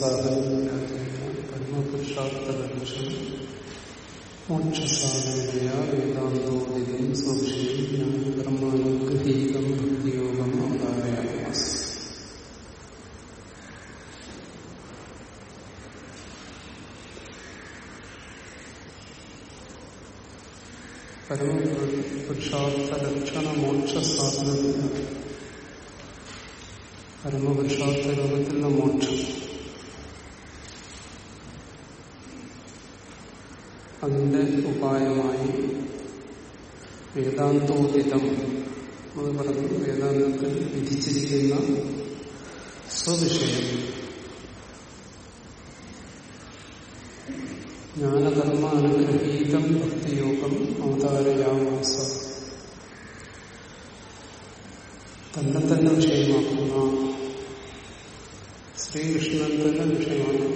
പ്രോത്സാഹനം പരമപുരുഷാർത്ഥ ലക്ഷ്യം മോക്ഷസാധനയ വേദാന്തോദിതം സൂക്ഷ്യം ജ്ഞാനകർമാനുഗ്രഹീതം ഭക്തിയോഗം അവതാരയാമാസ് പരമപുരുഷാർത്ഥ ലക്ഷണ മോക്ഷസാധന പരമപുരുഷാർത്ഥ രൂപത്തിലുള്ള മോക്ഷം അതിന്റെ ഉപായമായി വേദാന്തോദിതം അത് പറഞ്ഞു വേദാന്തത്തിൽ വിധിച്ചിരിക്കുന്ന സ്വവിഷയം. ജ്ഞാനകർമ്മ അനുഗ്രഹീതം ഭക്തിയോഗം അവതാരയാമാസ. തന്നെ തന്നെ വിഷയമാക്കുന്ന ശ്രീകൃഷ്ണൻ തന്നെ വിഷയമാണ്.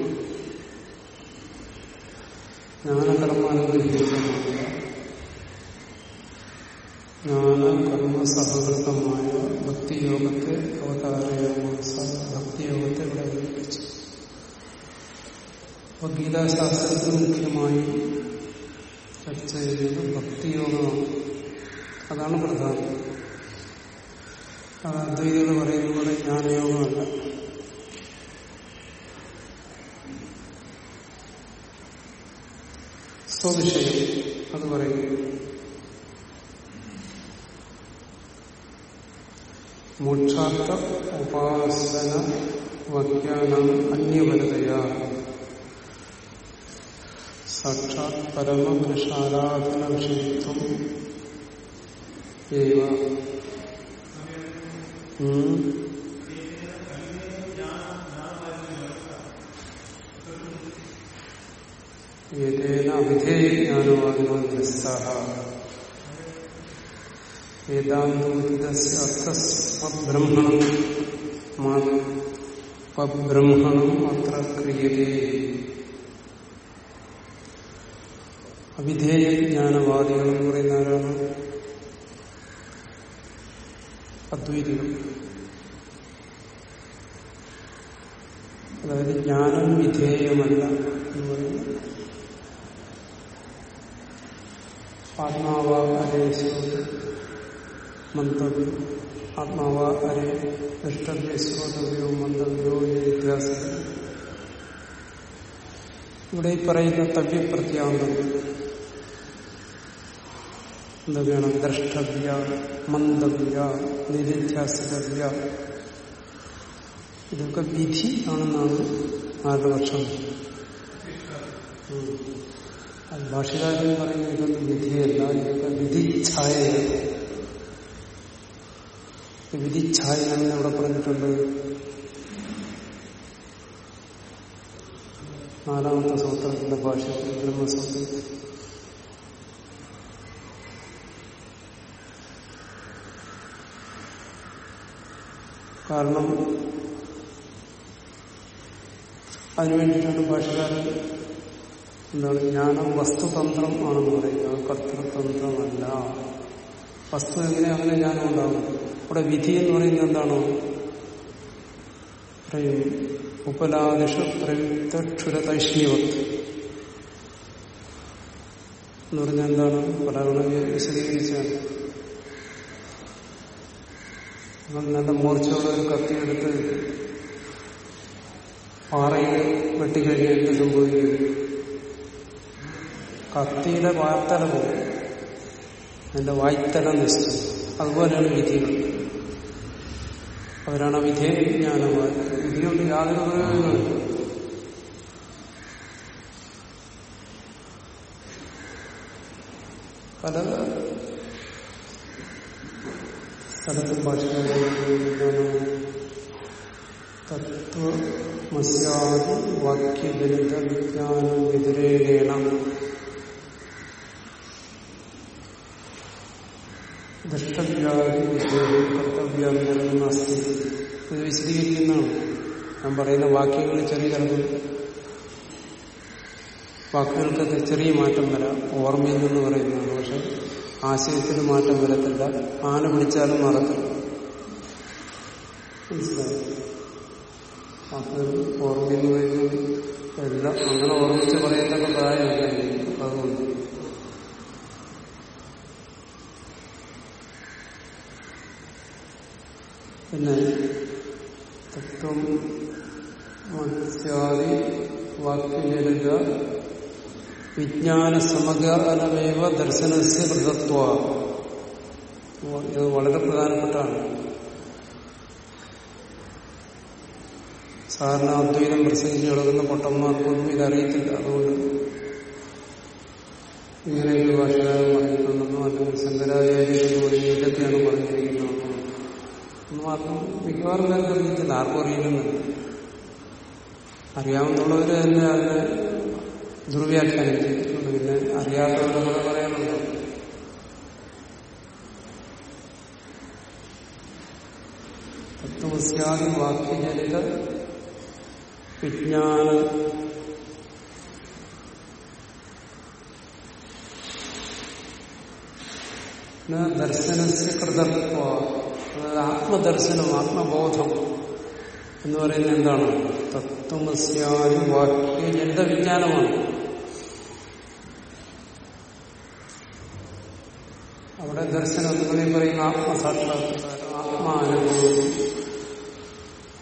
സഹകൃതമായ ഭക്തിയോഗത്തെ അവതാരയാമാസ ഭക്തിയോഗത്തെ ഇവിടെ അവതരിപ്പിച്ചു. അപ്പൊ ഗീതാശാസ്ത്രത്തിൽ മുഖ്യമായി ചർച്ച ചെയ്യുന്നത് ഭക്തിയോഗമാണ്. അതാണ് പ്രധാനം. അത് അദ്വൈതികൾ പറയുന്ന പോലെ ജ്ഞാനയോഗമല്ല. സ്വവിഷയം അത് പറയുന്നു മോക്ഷാർത്ഥ ഉപാസന വജ്ഞാനം അന്യപരതയാ സാക്ഷാത് പരമപുരുഷാരാധന വിഷയത്വം ഏതേന അവിധേയജ്ഞാനവാദിനോ നിരസ്താഹ വേദാന്തോദിതസ്യ അർത്ഥസ്വബ്രഹ്മണം പബ്രഹ്മണം അത്ര ക്രിയതേ. അവിധേയ ജ്ഞാനവാദികൾ എന്ന് പറയുന്ന ആരാണ്? അദ്വൈതികൾ. അതായത് ജ്ഞാനം വിധേയമല്ല എന്ന് പറയുന്നത്. ആത്മാവാ അരേ മന്തവ്യം ആത്മാവാ അരേ ദൃഷ്ടവ്യ ശ്രോതവ്യോ മന്തവ്യോ വ്യത്യാസം ഇവിടെ ഈ പറയുന്ന തവ്യപ്രത്യാന്തം എന്തൊക്കെയാണ്? ദ്രഷ്ടവ്യ മന്ദവ്യ നിരിധ്യാസിതവ്യ ഇതൊക്കെ വിധി ആണെന്നാണ് ആരുടെ പക്ഷം ഭാഷകാരൻ പറയുന്ന ഇതൊന്നും വിധിയല്ല ഇതൊക്കെ വിധിച്ഛായയാണ്. വിധിച്ഛായയാണെന്ന് ഇവിടെ പറഞ്ഞിട്ടുണ്ട്. നാലാമത്തെ സൂത്രത്തിന്റെ ഭാഷ ബ്രഹ്മസൂത്രത്തിൽ കാരണം അതിനുവേണ്ടിയിട്ടാണ് ഭാഷകാരൻ. എന്താണ്? ജ്ഞാനം വസ്തുതന്ത്രം ആണെന്ന് പറയുന്നത്. കർത്തൃതന്ത്രമല്ല. വസ്തു എങ്ങനെ അങ്ങനെ ജ്ഞാനം ഉണ്ടാകും? ഇവിടെ വിധി എന്ന് പറയുന്നത് എന്താണോ? പറയും ഉപലാദിഷു പ്രയുക്ത എന്ന് പറഞ്ഞാൽ എന്താണ്? പലതവണ വിശദീകരിച്ചാണ് നല്ല മൂർച്ചയുള്ള ഒരു കത്തിയെടുത്ത് പാറയിൽ വെട്ടിക്കഴിഞ്ഞാൽ എന്ത് സംഭവിക്കും? കത്തിയുടെ വാർത്തല പോകും. അതിന്റെ വായ്ത്തല നശിച്ചു അതുപോലെയാണ് വിധികൾ. അവരാണ് വിധേയ ജ്ഞാനമായി വിധികൊണ്ട് യാതൊരു പ്രയോജനമില്ല പല സ്ഥലത്തും ഭാഷകാരാണ് തത്വമസ്യാദി വാക്യബലിത വിജ്ഞാനം വ്യതിരേകേണ ദൃഷ്ടവ്യാധി വിഷയം കർത്തവ്യാന്തരം നാസ്തി ഇത് വിശദീകരിക്കുന്നതാണ്. ഞാൻ പറയുന്ന വാക്യങ്ങളിൽ ചെറിയ ചിലപ്പോൾ വാക്കുകൾക്കൊക്കെ ചെറിയ മാറ്റം വരാം. ഓർമ്മയിൽ നിന്ന് പറയുന്നതാണ്. പക്ഷെ ആശയത്തിൽ മാറ്റം വരത്തില്ല. ആന പിടിച്ചാലും മറക്കും മനസ്സിലായി? ഓർമ്മയിൽ നിന്ന് പറയുന്നത് എല്ലാം അങ്ങനെ ഓർമ്മിച്ച് പറയത്തക്ക പ്രായമല്ല അതുകൊണ്ട് പിന്നെ തത്വം മത്സ്യാദി വാക്യജനിത വിജ്ഞാന സമഗ്രമേവ ദർശനസ്യ കൃതത്വ ഇത് വളരെ പ്രധാനപ്പെട്ടാണ്. സാധാരണ അദ്വൈതം പ്രസംഗിച്ച് കിടക്കുന്ന പൊട്ടന്മാർക്കൊന്നും ഇതറിയത്തില്ല. അതുകൊണ്ട് ഇങ്ങനെയൊരു ഭാഷകാരൻ പറഞ്ഞിട്ടുണ്ടെന്നോ അല്ലെങ്കിൽ ശങ്കരാചാര്യരെന്ന് പറഞ്ഞ് ഇതൊക്കെയാണ് പറഞ്ഞിരിക്കുന്നതെന്നോ ഒന്നും മാത്രം മിക്കവാറും പേർക്ക് അറിയത്തില്ല ആർക്കും അറിയില്ലെന്നില്ല അറിയാവുന്നവർ തന്നെ അതിനെ ദുർവ്യാഖ്യാനം ചെയ്തിട്ടുണ്ട്. പിന്നെ അറിയാത്തവരങ്ങനെ പറയാനുണ്ടോ? തത്വസ്യാദി വാക്യജനിത വിജ്ഞാന. ദർശനസ്യ കൃതത്വ. അതായത് ആത്മദർശനം ആത്മബോധം എന്ന് പറയുന്നത് എന്താണ്? തത്വമസ്യാദി വാക്യജനിത വിജ്ഞാനമാണ് അവിടെ ദർശനം നിങ്ങളീ പറയുന്ന ആത്മസാക്ഷാത്കാരം ആത്മാനുഭവം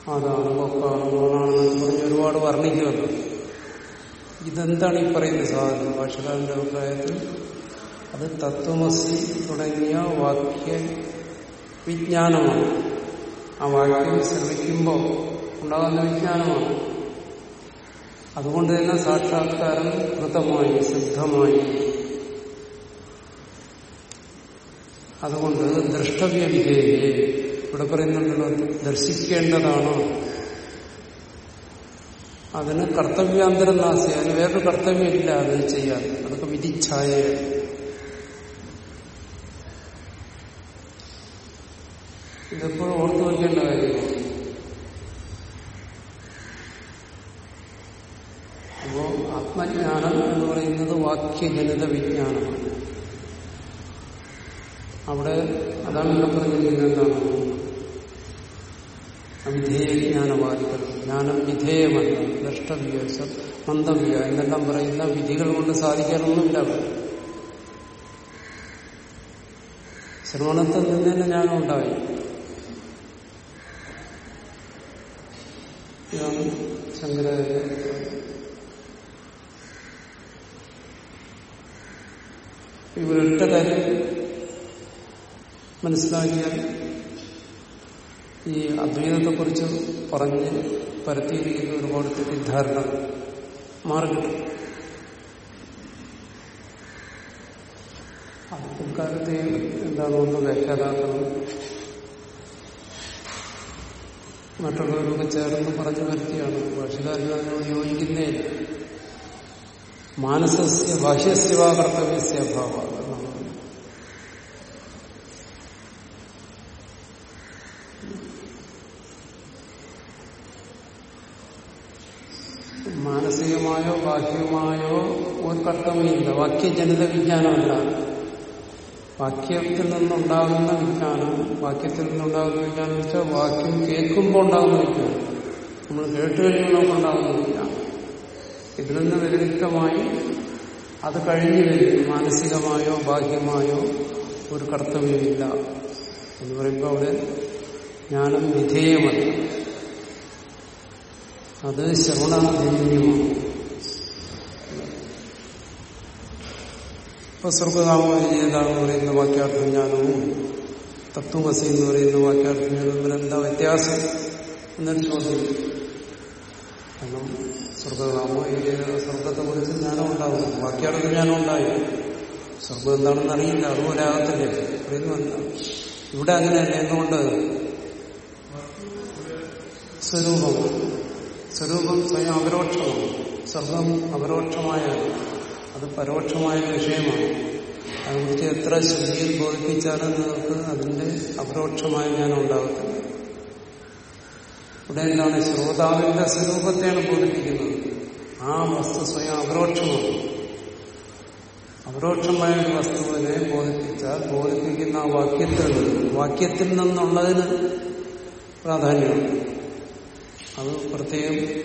അതാണ് പൊക്കാണ് മോണാണെന്നൊക്കെ പറഞ്ഞ് ഒരുപാട് വർണിക്കുമല്ലോ. ഇതെന്താണ് ഈ പറയുന്ന സാധനം? ഭാഷകാരന്റെ അഭിപ്രായത്തിൽ അത് തത്വമസി തുടങ്ങിയ വാക്യ വിജ്ഞാനമാണ്. ആ വാക്യം ശ്രമിക്കുമ്പോൾ ഉണ്ടാകുന്ന വിജ്ഞാനമാണ്. അതുകൊണ്ട് തന്നെ സാക്ഷാത്കാരം കൃതമായി സിദ്ധമായി. അതുകൊണ്ട് ദ്രഷ്ടവ്യ വിധേയെ. ഇവിടെ പറയുന്നുണ്ടല്ലോ ദർശിക്കേണ്ടതാണോ. അതിന് കർത്തവ്യാന്തരം അതിന് വേറൊരു കർത്തവ്യമില്ല അത് ചെയ്യാതെ അതൊക്കെ വിധിച്ഛായ ഇതെപ്പോഴും ഓർത്തു വയ്ക്കേണ്ട കാര്യമാണ്. അപ്പോ ആത്മജ്ഞാനം എന്ന് പറയുന്നത് വാക്യജനിത വിജ്ഞാനമാണ്. അവിടെ അതാണ് ഇവിടെ പറഞ്ഞിരിക്കുന്നത് എന്താണ്? വിധേയജ്ഞാനവാദികൾ ജ്ഞാനം വിധേയമല്ല ദൃഷ്ടവ്യ മന്ദവ്യ എന്നെല്ലാം പറയുന്ന വിധികൾ കൊണ്ട് സാധിക്കാനൊന്നുമില്ല അവിടെ. ശ്രവണത്തിൽ നിന്ന് തന്നെ ജ്ഞാനം ഉണ്ടായി. ഇതാണ് ശങ്കരാചാര്യ. ഇവരൊറ്റ കാര്യം മനസ്സിലാക്കിയാൽ ഈ അദ്വൈതത്തെക്കുറിച്ച് പറഞ്ഞ് പരത്തിയിരിക്കുന്ന ഒരുപാട് തെറ്റിദ്ധാരണ മാറിക്കിട്ടും. അത് പിൽക്കാലത്തെ എന്താണ് ഒന്ന് വ്യാഖ്യാതാക്കളും മറ്റുള്ളവരൊക്കെ ചേർന്ന് പറഞ്ഞു വരുത്തിയാണ്. ഭാഷകാരൻ അതിനോട് യോജിക്കുന്നേ. മാനസസ്യ ഭാഷ്യസ്യവാ കർത്തവ്യസ്യ അഭാവ മാനസികമായോ ബാഹ്യമായോ ഒരു കർത്തവ്യമില്ല. വാക്യജനിത വിജ്ഞാനമല്ല. വാക്യത്തിൽ നിന്നുണ്ടാകുന്ന വിജ്ഞാനം വാക്യത്തിൽ നിന്നുണ്ടാകുന്ന വിജ്ഞാനം വെച്ചാൽ വാക്യം കേൾക്കുമ്പോൾ ഉണ്ടാകുന്ന വിജ്ഞാനം. നമ്മൾ കേട്ട് കഴിയുമ്പോൾ നമുക്കുണ്ടാകുന്ന വിജ്ഞാനം. ഇതിൽ നിന്ന് വ്യതിരിക്തമായി അത് കഴിഞ്ഞു വരും മാനസികമായോ ബാഹ്യമായോ ഒരു കർത്തവ്യമില്ല. എന്ന് പറയുമ്പോൾ അവിടെ ജ്ഞാനം വിധേയമല്ല. അത് ശ്രവണാധീന്യമാണ് ഇപ്പൊ സ്വർഗകാമെന്ന് പറയുന്ന വാക്യാർത്ഥജ്ഞാനവും തത്വമസി എന്ന് പറയുന്ന വാക്യാർത്ഥജ്ഞാനവും തമ്മിൽ എന്താ വ്യത്യാസം? എന്നൊരു ചോദ്യം. കാരണം സ്വർഗനാമോ സ്വർഗത്തെ കുറിച്ച് ജ്ഞാനം ഉണ്ടാകും വാക്യാർത്ഥജ്ഞാനം ഉണ്ടായി സ്വർഗം എന്താണെന്ന് അറിയില്ല അതുപോലെ ആകത്തില്ലേ എന്താ? ഇവിടെ അങ്ങനെയല്ല എന്തുകൊണ്ട്? സ്വരൂപം. സ്വരൂപം സ്വയം അപരോക്ഷമാണ് സ്വർഗം അപരോക്ഷമായ അത് പരോക്ഷമായ വിഷയമാണ്. അതിനെക്കുറിച്ച് എത്ര ശുദ്ധിയിൽ ബോധിപ്പിച്ചാലും നിങ്ങൾക്ക് അതിന്റെ അപരോക്ഷമായ ജ്ഞാനം ഉണ്ടാകത്തില്ല ഇവിടെ എന്താണ്? ശ്രോതാവിന്റെ സ്വരൂപത്തെയാണ് ബോധിപ്പിക്കുന്നത്. ആ വസ്തു സ്വയം അപരോക്ഷമാണ്. അപരോക്ഷമായ ഒരു വസ്തുവിനെ ബോധിപ്പിച്ചാൽ ബോധിപ്പിക്കുന്ന ആ വാക്യത്തിൽ നിന്ന് വാക്യത്തിൽ നിന്നുള്ളതിന് പ്രാധാന്യമാണ് അത് പ്രത്യേകം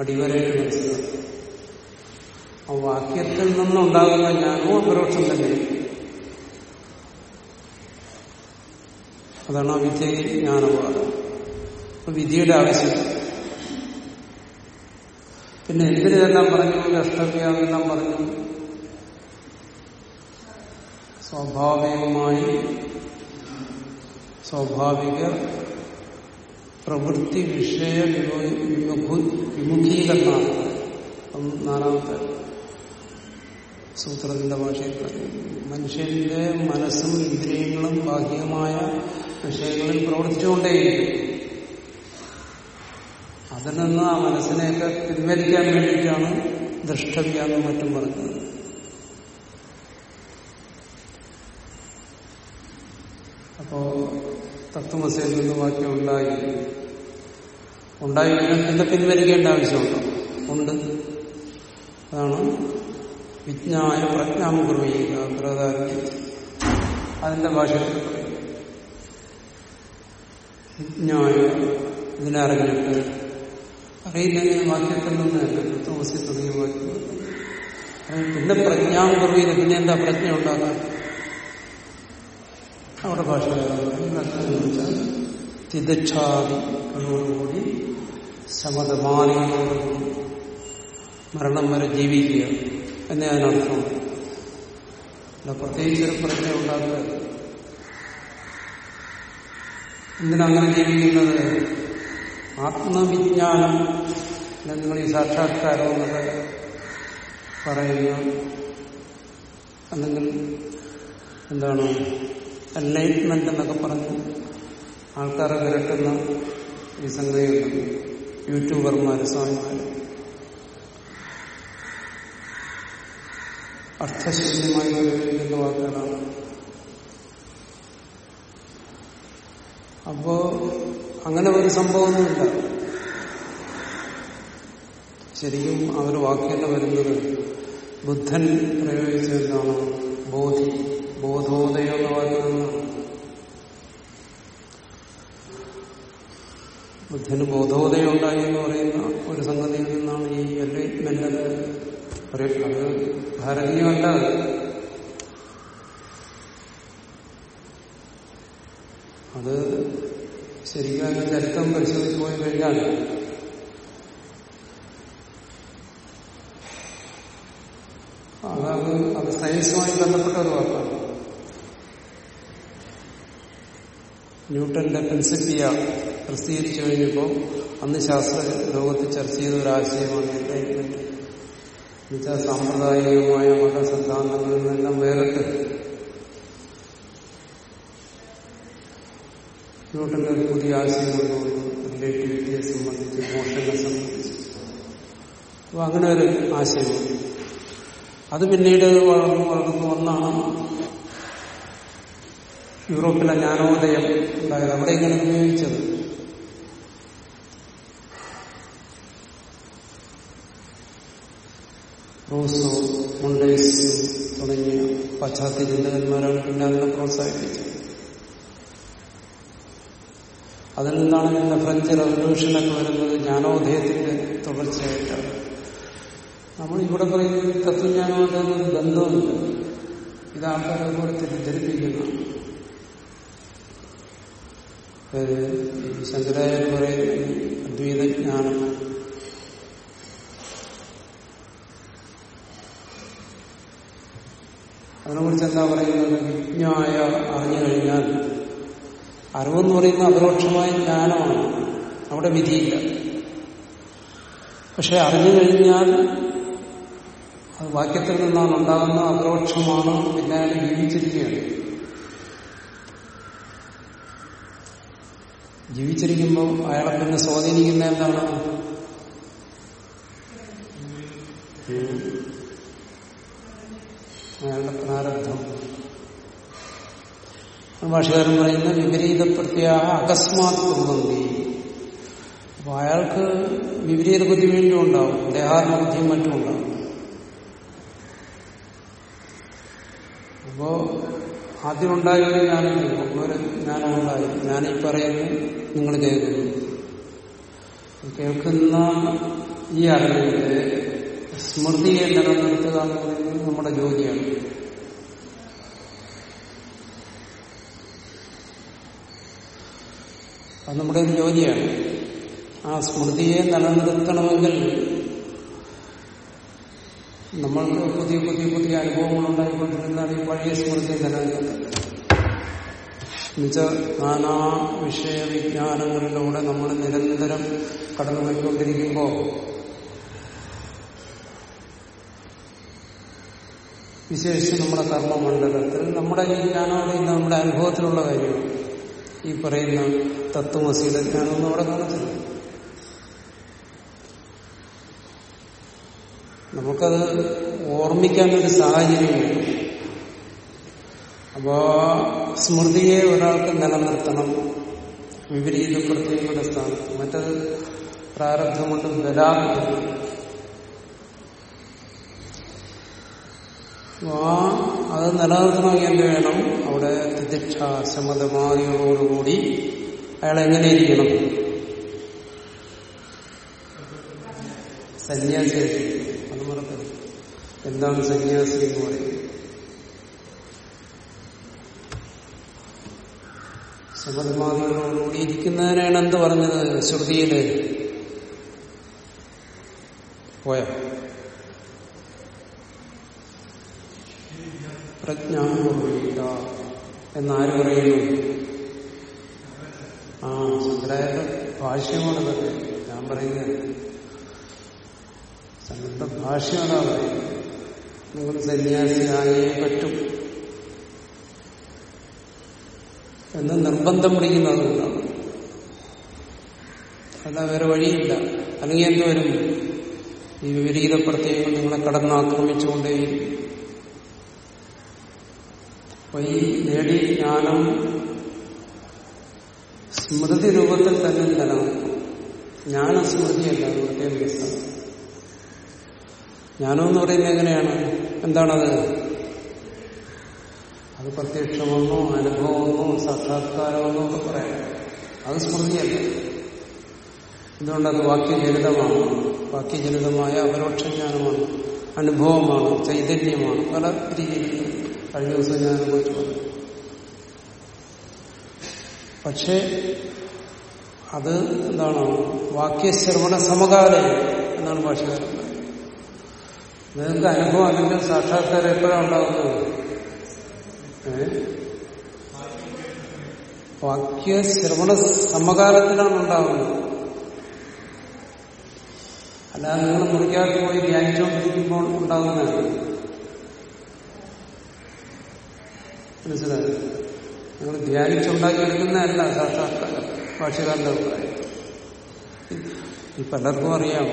അടിവരയിട്ട് മനസ്സിലാക്കും. വാക്യത്തിൽ നിന്നുണ്ടാകുന്ന ജ്ഞാനവും അപരോക്ഷം തന്നെ. അതാണ് ആ വിദ്യ ജ്ഞാനപാഠം വിധിയുടെ ആവശ്യം. പിന്നെ എന്തിനെല്ലാം പറഞ്ഞു? അഷ്ടവ്യാമെല്ലാം പറഞ്ഞു. സ്വാഭാവികമായി സ്വാഭാവിക പ്രവൃത്തി വിഷയ വിമുഖീകരണമാണ്. നാലാമത്തെ സൂത്രത്തിന്റെ ഭാഷയിൽ മനുഷ്യന്റെ മനസ്സും ഇന്ദ്രിയങ്ങളും ബാഹ്യമായ വിഷയങ്ങളിൽ പ്രവർത്തിച്ചുകൊണ്ടേയിരിക്കും. അതിൽ നിന്ന് ആ മനസ്സിനെയൊക്കെ പിൻവലിക്കാൻ വേണ്ടിയിട്ടാണ് ദൃഷ്ടവ്യാന്നും മറ്റും പറഞ്ഞത് അപ്പോ തത്വമസയിൽ നിന്ന് വാക്യം ഉണ്ടായി. ഉണ്ടായി പിന്നെ പിൻവലിക്കേണ്ട ആവശ്യമുണ്ടോ? ഉണ്ട്. അതാണ് വിജ്ഞായ പ്രജ്ഞാം കുറുകയുക പ്രധാന അതിന്റെ ഭാഷ വിജ്ഞായ ഇതിനറിഞ്ഞിട്ട് അറിയില്ലെങ്കിൽ വാക്യത്തിൽ നിന്നല്ല തത്വമസി തുടങ്ങിയ വാക്യം പിന്നെ പ്രജ്ഞാം കുറുകയില്ല പിന്നെ എന്താ പ്രജ്ഞ ഉണ്ടാകാൻ അവിടെ ഭാഷ തിദക്ഷാദികളോടുകൂടി ശമതമാനികളോടുകൂടി മരണം വരെ ജീവിക്കുക. എന്നേ അതിനർത്ഥം ഇവിടെ പ്രത്യേകിച്ച് ഒരു പ്രജ്ഞ ഉണ്ടാക്കുക എന്തിനങ്ങനെ ജീവിക്കുന്നത്? ആത്മവിജ്ഞാനം നിങ്ങൾ ഈ സാക്ഷാത്കാരം എന്നൊക്കെ പറയുന്ന അല്ലെങ്കിൽ എന്താണ് എൻലൈറ്റ്മെന്റ് എന്നൊക്കെ പറഞ്ഞ് ആൾക്കാരെ വിരട്ടുന്ന ഈ സംഗതികളുണ്ട് യൂട്യൂബർമാർ സ്വാമിമാര്. അർത്ഥശൂന്യമായി ഉപയോഗിക്കുന്ന വാക്കുകളാണ്. അപ്പോ അങ്ങനെ ഒരു സംഭവമൊന്നുമില്ല. ശരിക്കും അവർ ഒരു വരുന്നത് ബുദ്ധൻ പ്രയോഗിച്ചതാണ് ബോധി ബോധോദയം എന്ന് പറയുന്നതാണ് ബുദ്ധന് ബോധോദയം ഉണ്ടായി എന്ന് പറയുന്ന ഒരു സംഗതിയിൽ നിന്നാണ് ഈ എൻലൈറ്റ്മെന്റ് അത് ഭാരതീയമല്ല അത് ശരിക്കും ചരിത്രം പരിശോധിച്ചു പോയി കഴിഞ്ഞാൽ അതാണ് അത് സയൻസുമായി ബന്ധപ്പെട്ട ഒരു വാക്കാണ് ന്യൂട്ടന്റെ പ്രിൻസിപ്പിയ പ്രസിദ്ധീകരിച്ചു കഴിഞ്ഞപ്പോൾ അന്ന് ശാസ്ത്ര ലോകത്ത് ചർച്ച ചെയ്ത ഒരു ആശയമാണ് എൻലൈറ്റ്മെന്റ് എന്നുവെച്ചാൽ സാമ്പ്രദായികമായ മത സിദ്ധാന്തങ്ങളിൽ നിന്നെല്ലാം വേറിട്ട് ന്യൂട്ടന്റെ ഒരു പുതിയ ആശയം റിലേറ്റിവിറ്റിയെ സംബന്ധിച്ച് മോഷനെ സംബന്ധിച്ച്. അപ്പൊ അങ്ങനെ ഒരു ആശയം അത് പിന്നീട് വളർന്നു വളർന്നു വന്നാണ് യൂറോപ്പിലെ ജ്ഞാനോദയം ഉണ്ടായത്. അവിടെ ഇങ്ങനെ ഉപയോഗിച്ചത്. റൂസോ മുണ്ടേസ് തുടങ്ങിയ പാശ്ചാത്യ ചിന്തകന്മാരാണ് പിന്നെ അതിനെ പ്രോത്സാഹിപ്പിച്ചത്. അതിൽ നിന്നാണ് ഇന്ന് ഫ്രഞ്ച് റവല്യൂഷനൊക്കെ വരുന്നത് ജ്ഞാനോദയത്തിന്റെ തുടർച്ചയായിട്ടാണ്. നമ്മൾ ഇവിടെ പറയുന്നത് തത്വജ്ഞാനമായിട്ട് ബന്ധമുണ്ട്. ഇത് ആൾക്കാരെ പോലെ തെറ്റിദ്ധരിപ്പിക്കുന്നതാണ് ശങ്കരാചാര്യ പറയുന്ന അദ്വൈതജ്ഞാനം അതിനെക്കുറിച്ച് എന്താ പറയുന്നത്? വിജ്ഞായ അറിഞ്ഞു കഴിഞ്ഞാൽ അറിവെന്ന് പറയുന്ന അപരോക്ഷമായ ജ്ഞാനമാണ്. അവിടെ വിധിയില്ല. പക്ഷെ അറിഞ്ഞു കഴിഞ്ഞാൽ അത് വാക്യത്തിൽ നിന്നാണ് ഉണ്ടാകുന്ന അപരോക്ഷമാണ് പിന്നെ അയാൾ ജീവിച്ചിരിക്കുകയാണ്. ജീവിച്ചിരിക്കുമ്പോൾ അയാളെ പിന്നെ സ്വാധീനിക്കുന്ന എന്താണ്? അയാളുടെ പ്രാരബ്ധം. ഭാഷകാരൻ പറയുന്ന വിപരീത പ്രത്യാഹ അകസ്മാത് കുറുവന്തി അപ്പൊ അയാൾക്ക് വിപരീത ബുദ്ധി വീണ്ടും ഉണ്ടാവും ദേഹാത്മബുദ്ധിയും മറ്റും ഉണ്ടാവും. അപ്പോ ആദ്യം ഉണ്ടായ ഒരു ഒരു ജ്ഞാനം ഉണ്ടായി. ഞാനീ പറയുന്നു നിങ്ങൾ കേൾക്കുന്നു കേൾക്കുന്ന ഈ അറിവിന്റെ സ്മൃതിയെ നിലനിർത്തുക എന്ന് പറയുന്നത് നമ്മുടെ ജോലിയാണ്. അത് നമ്മുടെ ഒരു ജോലിയാണ് ആ സ്മൃതിയെ നിലനിർത്തണമെങ്കിൽ നമ്മൾക്ക് പുതിയ പുതിയ പുതിയ അനുഭവങ്ങൾ ഉണ്ടായിക്കൊണ്ടിരുന്നാൽ ഈ പഴയ സ്മൃതി നിലനിൽക്കുന്നത്. എന്നുവെച്ചാൽ നാനാ വിഷയ വിജ്ഞാനങ്ങളിലൂടെ നമ്മൾ നിരന്തരം കടന്നുപോയിക്കൊണ്ടിരിക്കുമ്പോൾ വിശേഷിച്ച് നമ്മുടെ കർമ്മമണ്ഡലത്തിൽ നമ്മുടെ ഈ ജ്ഞാനം അറിയുന്ന നമ്മുടെ അനുഭവത്തിലുള്ള കാര്യമാണ്. ഈ പറയുന്ന തത്വമസിയുടെ അവിടെ കാണത്തില്ല നമുക്കത് ഓർമ്മിക്കാനൊരു സാഹചര്യമില്ല. അപ്പോ സ്മൃതിയെ ഒരാൾക്ക് നിലനിർത്തണം വിപരീത പ്രത്യേകയുടെ സ്ഥാനത്ത് മറ്റത് പ്രാരബ്ധം കൊണ്ട് ബലാകുന്നു അത് നിലനിർത്തണമെങ്കിൽ വേണം അവിടെ തിദിക്ഷ ശമതമാദികളോടുകൂടി അയാൾ എങ്ങനെ ഇരിക്കണം സന്യാസി അത് മറക്കരുത്. എന്താണ് സന്യാസി എന്ന് പറയുന്നത്? ശമതമാദികളോടുകൂടി ഇരിക്കുന്നതിനാണ് എന്ത് പറഞ്ഞത്? ശ്രുതിയിൽ. പോയ? പ്രജ്ഞാനുഭവിക്ക എന്നാര് പറയുന്നു? ശങ്കരാചാര്യ ഭാഷ്യമാണത് ഞാൻ പറയുക ശങ്കരുടെ ഭാഷ്യമാണ് പറയുന്നത്. നിങ്ങൾ സന്യാസിയായേ പറ്റും. എന്ന് നിർബന്ധം പിടിക്കുന്നത് അല്ല വേറെ വഴിയില്ല. അല്ലെങ്കിൽ എന്തുവരും ഈ വിപരീത പ്രത്യേകം നിങ്ങളെ കടന്നാക്രമിച്ചുകൊണ്ടേയിരിക്കും. അപ്പൊ ഈ നേടി ജ്ഞാനം സ്മൃതി രൂപത്തിൽ തന്നെ നിലനിൽക്കും ജ്ഞാനസ്മൃതിയല്ല ഇവിടുത്തെ എന്ന് പറയുന്നത് എങ്ങനെയാണ്? എന്താണത്? അത് പ്രത്യക്ഷമെന്നോ അനുഭവമെന്നോ സാക്ഷാത്കാരമെന്നോ ഒക്കെ പറയാം. അത് സ്മൃതിയല്ല. എന്തുകൊണ്ടത് വാക്യജനിതമാണ്? വാക്യജനിതമായ അപരോക്ഷ ജ്ഞാനമാണ് അനുഭവമാണ് ചൈതന്യമാണ്. പല രീതിയിൽ കഴിഞ്ഞ ദിവസം അനുഭവിച്ചു. പറഞ്ഞു പക്ഷേ അത് എന്താണ് വാക്യശ്രവണ സമകാലം എന്നാണ് ഭാഷകാരൻ നിങ്ങൾക്ക് അനുഭവം അല്ലെങ്കിൽ സാക്ഷാത്കാരം എപ്പോഴാണ് ഉണ്ടാകുന്നത്? വാക്യ ശ്രവണ സമകാലത്തിലാണ് ഉണ്ടാകുന്നത്. അല്ലാതെ നിങ്ങൾ മുറിക്കാതെ പോയി ധ്യാനിച്ചുകൊണ്ടിരിക്കുമ്പോൾ ഉണ്ടാകുന്നതാണ് മനസ്സിലായി? നിങ്ങൾ ധ്യാനിച്ചുണ്ടാക്കിയെടുക്കുന്നതല്ല സാക്ഷാത്കാരം ഭാഷകാരന്റെ അഭിപ്രായം. ഈ പലർക്കും അറിയാം.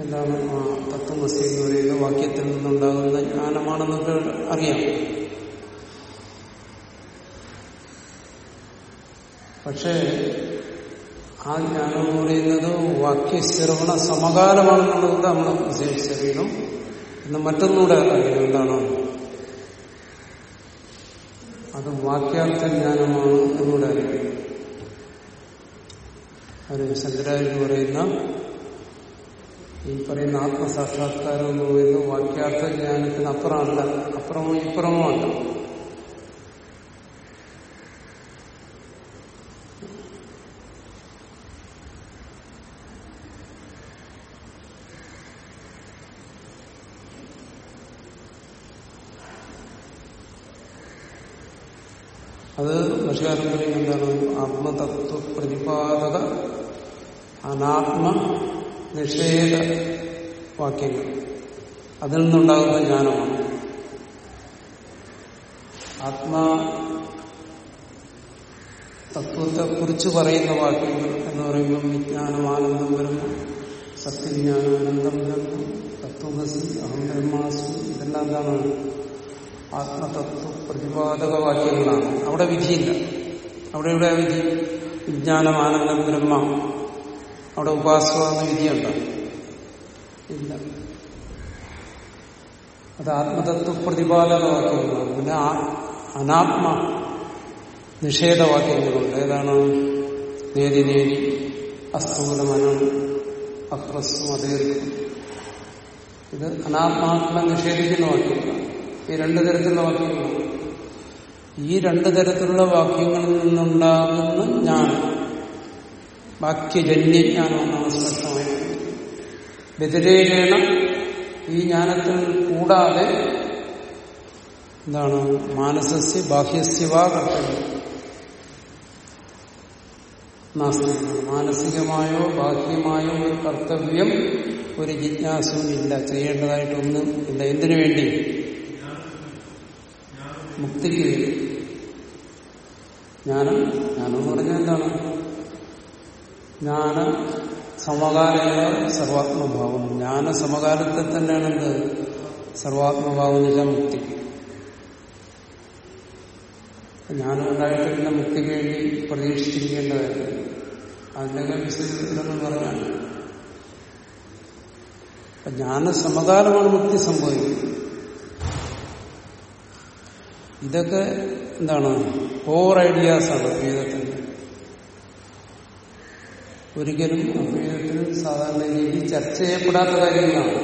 എന്താണ് ആ തത്വമസി എന്ന് പറയുന്ന വാക്യത്തിൽ നിന്നുണ്ടാകുന്ന ജ്ഞാനമാണെന്നൊക്കെ അറിയാം. പക്ഷേ ആ ജ്ഞാനം എന്ന് പറയുന്നത് വാക്യശ്രവണ സമകാലമാണെന്നുള്ളത് നമ്മൾ വിശേഷിച്ചറിയണം. എന്ന് മറ്റൊന്നുകൂടെ അറിയണം. എന്താണ്? അത് വാക്യാർത്ഥ ജ്ഞാനമാണ് എന്നൂടെ അറിയണം അത് ശങ്കരാചാര്യ പറയുന്ന ഈ പറയുന്ന ആത്മസാക്ഷാത്കാരം എന്ന് പറയുന്നത് വാക്യാർത്ഥ ജ്ഞാനത്തിന് അപ്പുറമല്ല അപ്പുറമോ ഇപ്പുറമോ അല്ല. അത് ഭക്ഷ്യകാരൻ പറയുന്നത് എന്താണ് ആത്മതത്വ പ്രതിപാദക അനാത്മ നിഷേധ വാക്യങ്ങൾ. അതിൽ നിന്നുണ്ടാകുന്ന ജ്ഞാനമാണ്. ആത്മാ തത്വത്തെ കുറിച്ച് പറയുന്ന വാക്യങ്ങൾ എന്ന് പറയുമ്പോൾ വിജ്ഞാനം ആനന്ദം വരുന്നു. സത്യജ്ഞാനം ആനന്ദം വരുന്നു. തത്വമസി അഹം ബ്രഹ്മാസി ഇതെല്ലാം എന്താണ്? ആത്മതത്വ പ്രതിപാദക വാക്യങ്ങളാണ് അവിടെ വിധിയില്ല. അവിടെ ഇവിടെ വിധി? വിജ്ഞാനമാനന്ദം ബ്രഹ്മ. അവിടെ ഉപാസക എന്ന വിധിയുണ്ടോ? ഇല്ല. അത് ആത്മതത്വ പ്രതിപാദക വാക്യങ്ങളാണ് പിന്നെ അനാത്മ നിഷേധവാക്യങ്ങളുണ്ട്. ഏതാണ്? നേരി നേരി അസ്തൂലമനം അഹ്രസ്വം അതീർഘം ഇത് അനാത്മാത്മ നിഷേധിക്കുന്ന വാക്യങ്ങളാണ്. ഈ രണ്ടു തരത്തിലുള്ള വാക്യങ്ങളാണ് ഈ രണ്ടു തരത്തിലുള്ള വാക്യങ്ങളിൽ നിന്നുണ്ടാകുന്ന ജ്ഞാനം വാക്യജന്യജ്ഞാനമെന്നാണ് സ്പഷ്ടമായത്. വ്യതിരേഖേണ ഈ ജ്ഞാനത്തിൽ കൂടാതെ എന്താണ്? മാനസസ്യ ബാഹ്യസ്യവാ കർത്തവ്യം. മാനസികമായോ ബാഹ്യമായോ ഒരു കർത്തവ്യം ഒരു ജിജ്ഞാസവും ഇല്ല. ചെയ്യേണ്ടതായിട്ടൊന്നും ഇല്ല. എന്തിനു വേണ്ടി? മുക്തിക്ക് ജ്ഞാനം. ജ്ഞാനം എന്ന് പറഞ്ഞാൽ എന്താണ്? ജ്ഞാന സമകാലയ സർവാത്മഭാവം. ജ്ഞാന സമകാലത്തെ തന്നെയാണ് എന്ത്? സർവാത്മഭാവം എന്ന് മുക്തിക്ക്. ജ്ഞാനം ഉണ്ടായിട്ട് പിന്നെ മുക്തിക്ക് വേണ്ടി പ്രതീക്ഷിച്ചിരിക്കേണ്ടതായിരുന്നു അതിന്റെ വിശദീകരണം പറഞ്ഞാൽ ജ്ഞാന സമകാലമാണ് മുക്തി സംഭവിക്കുന്നത്. ഇതൊക്കെ എന്താണ്? ഓവർ ഐഡിയാസ് ആണ് അദ്വൈതത്തിന്റെ ഒരിക്കലും അദ്വൈതത്തിൽ സാധാരണ രീതിയിൽ ചർച്ച ചെയ്യപ്പെടാത്ത കാര്യങ്ങളാണ്.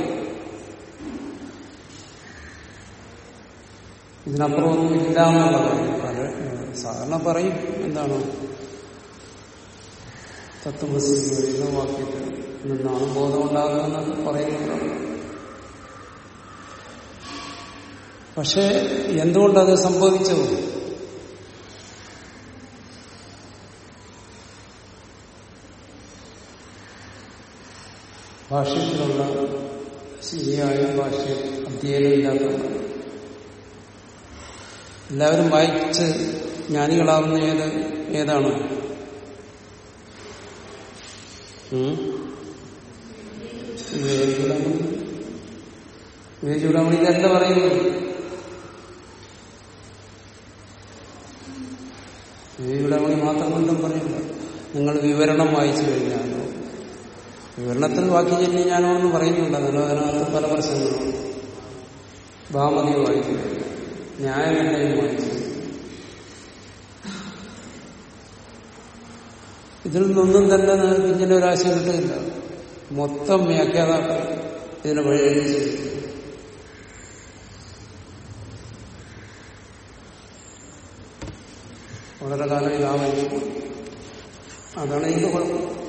ഇതിനപ്പുറമൊന്നും ഇല്ല എന്നുള്ള സാധാരണ പറയും എന്താണ്? തത്വമസി വാക്യത്തിൽ നിന്നാണ് ബോധമുണ്ടാകുന്നതെന്നൊക്കെ പറയുന്നതാണ് പക്ഷെ എന്തുകൊണ്ടത് സംഭവിച്ചത്? ഭാഷയത്തിലുള്ള ശരിയായ ഭാഷ അധ്യയനമില്ലാത്തതാണ് എല്ലാവരും വായിച്ച് ജ്ഞാനികളാവുന്ന ഏത് ഏതാണ്? വിവേചൂടാമണി ഇതെന്താ പറയുന്നത്? വിവേചൂടാമണി മാത്രം കൊണ്ടും പറയില്ല നിങ്ങൾ വിവരണം വായിച്ചു കഴിഞ്ഞാലോ വിവരണത്തിൽ വാക്യജന്യ എന്ന് പറയുന്നുണ്ട് അതിനോ പല പ്രശ്നങ്ങളും. ഭാമതി വായിച്ചു. ന്യായമെല്ലാം വായിച്ചു. ഇതിൽ നിന്നൊന്നും തന്നെ നിങ്ങൾക്ക് ഇങ്ങനെ ഒരാശയം കിട്ടില്ല മൊത്തം വ്യാഖ്യാതാക്കൾ ഇതിനെ വഴിയഴിച്ച് വളരെ കാലം ഇതാവായി അതാണ് ഇതിന്റെ കുഴപ്പം.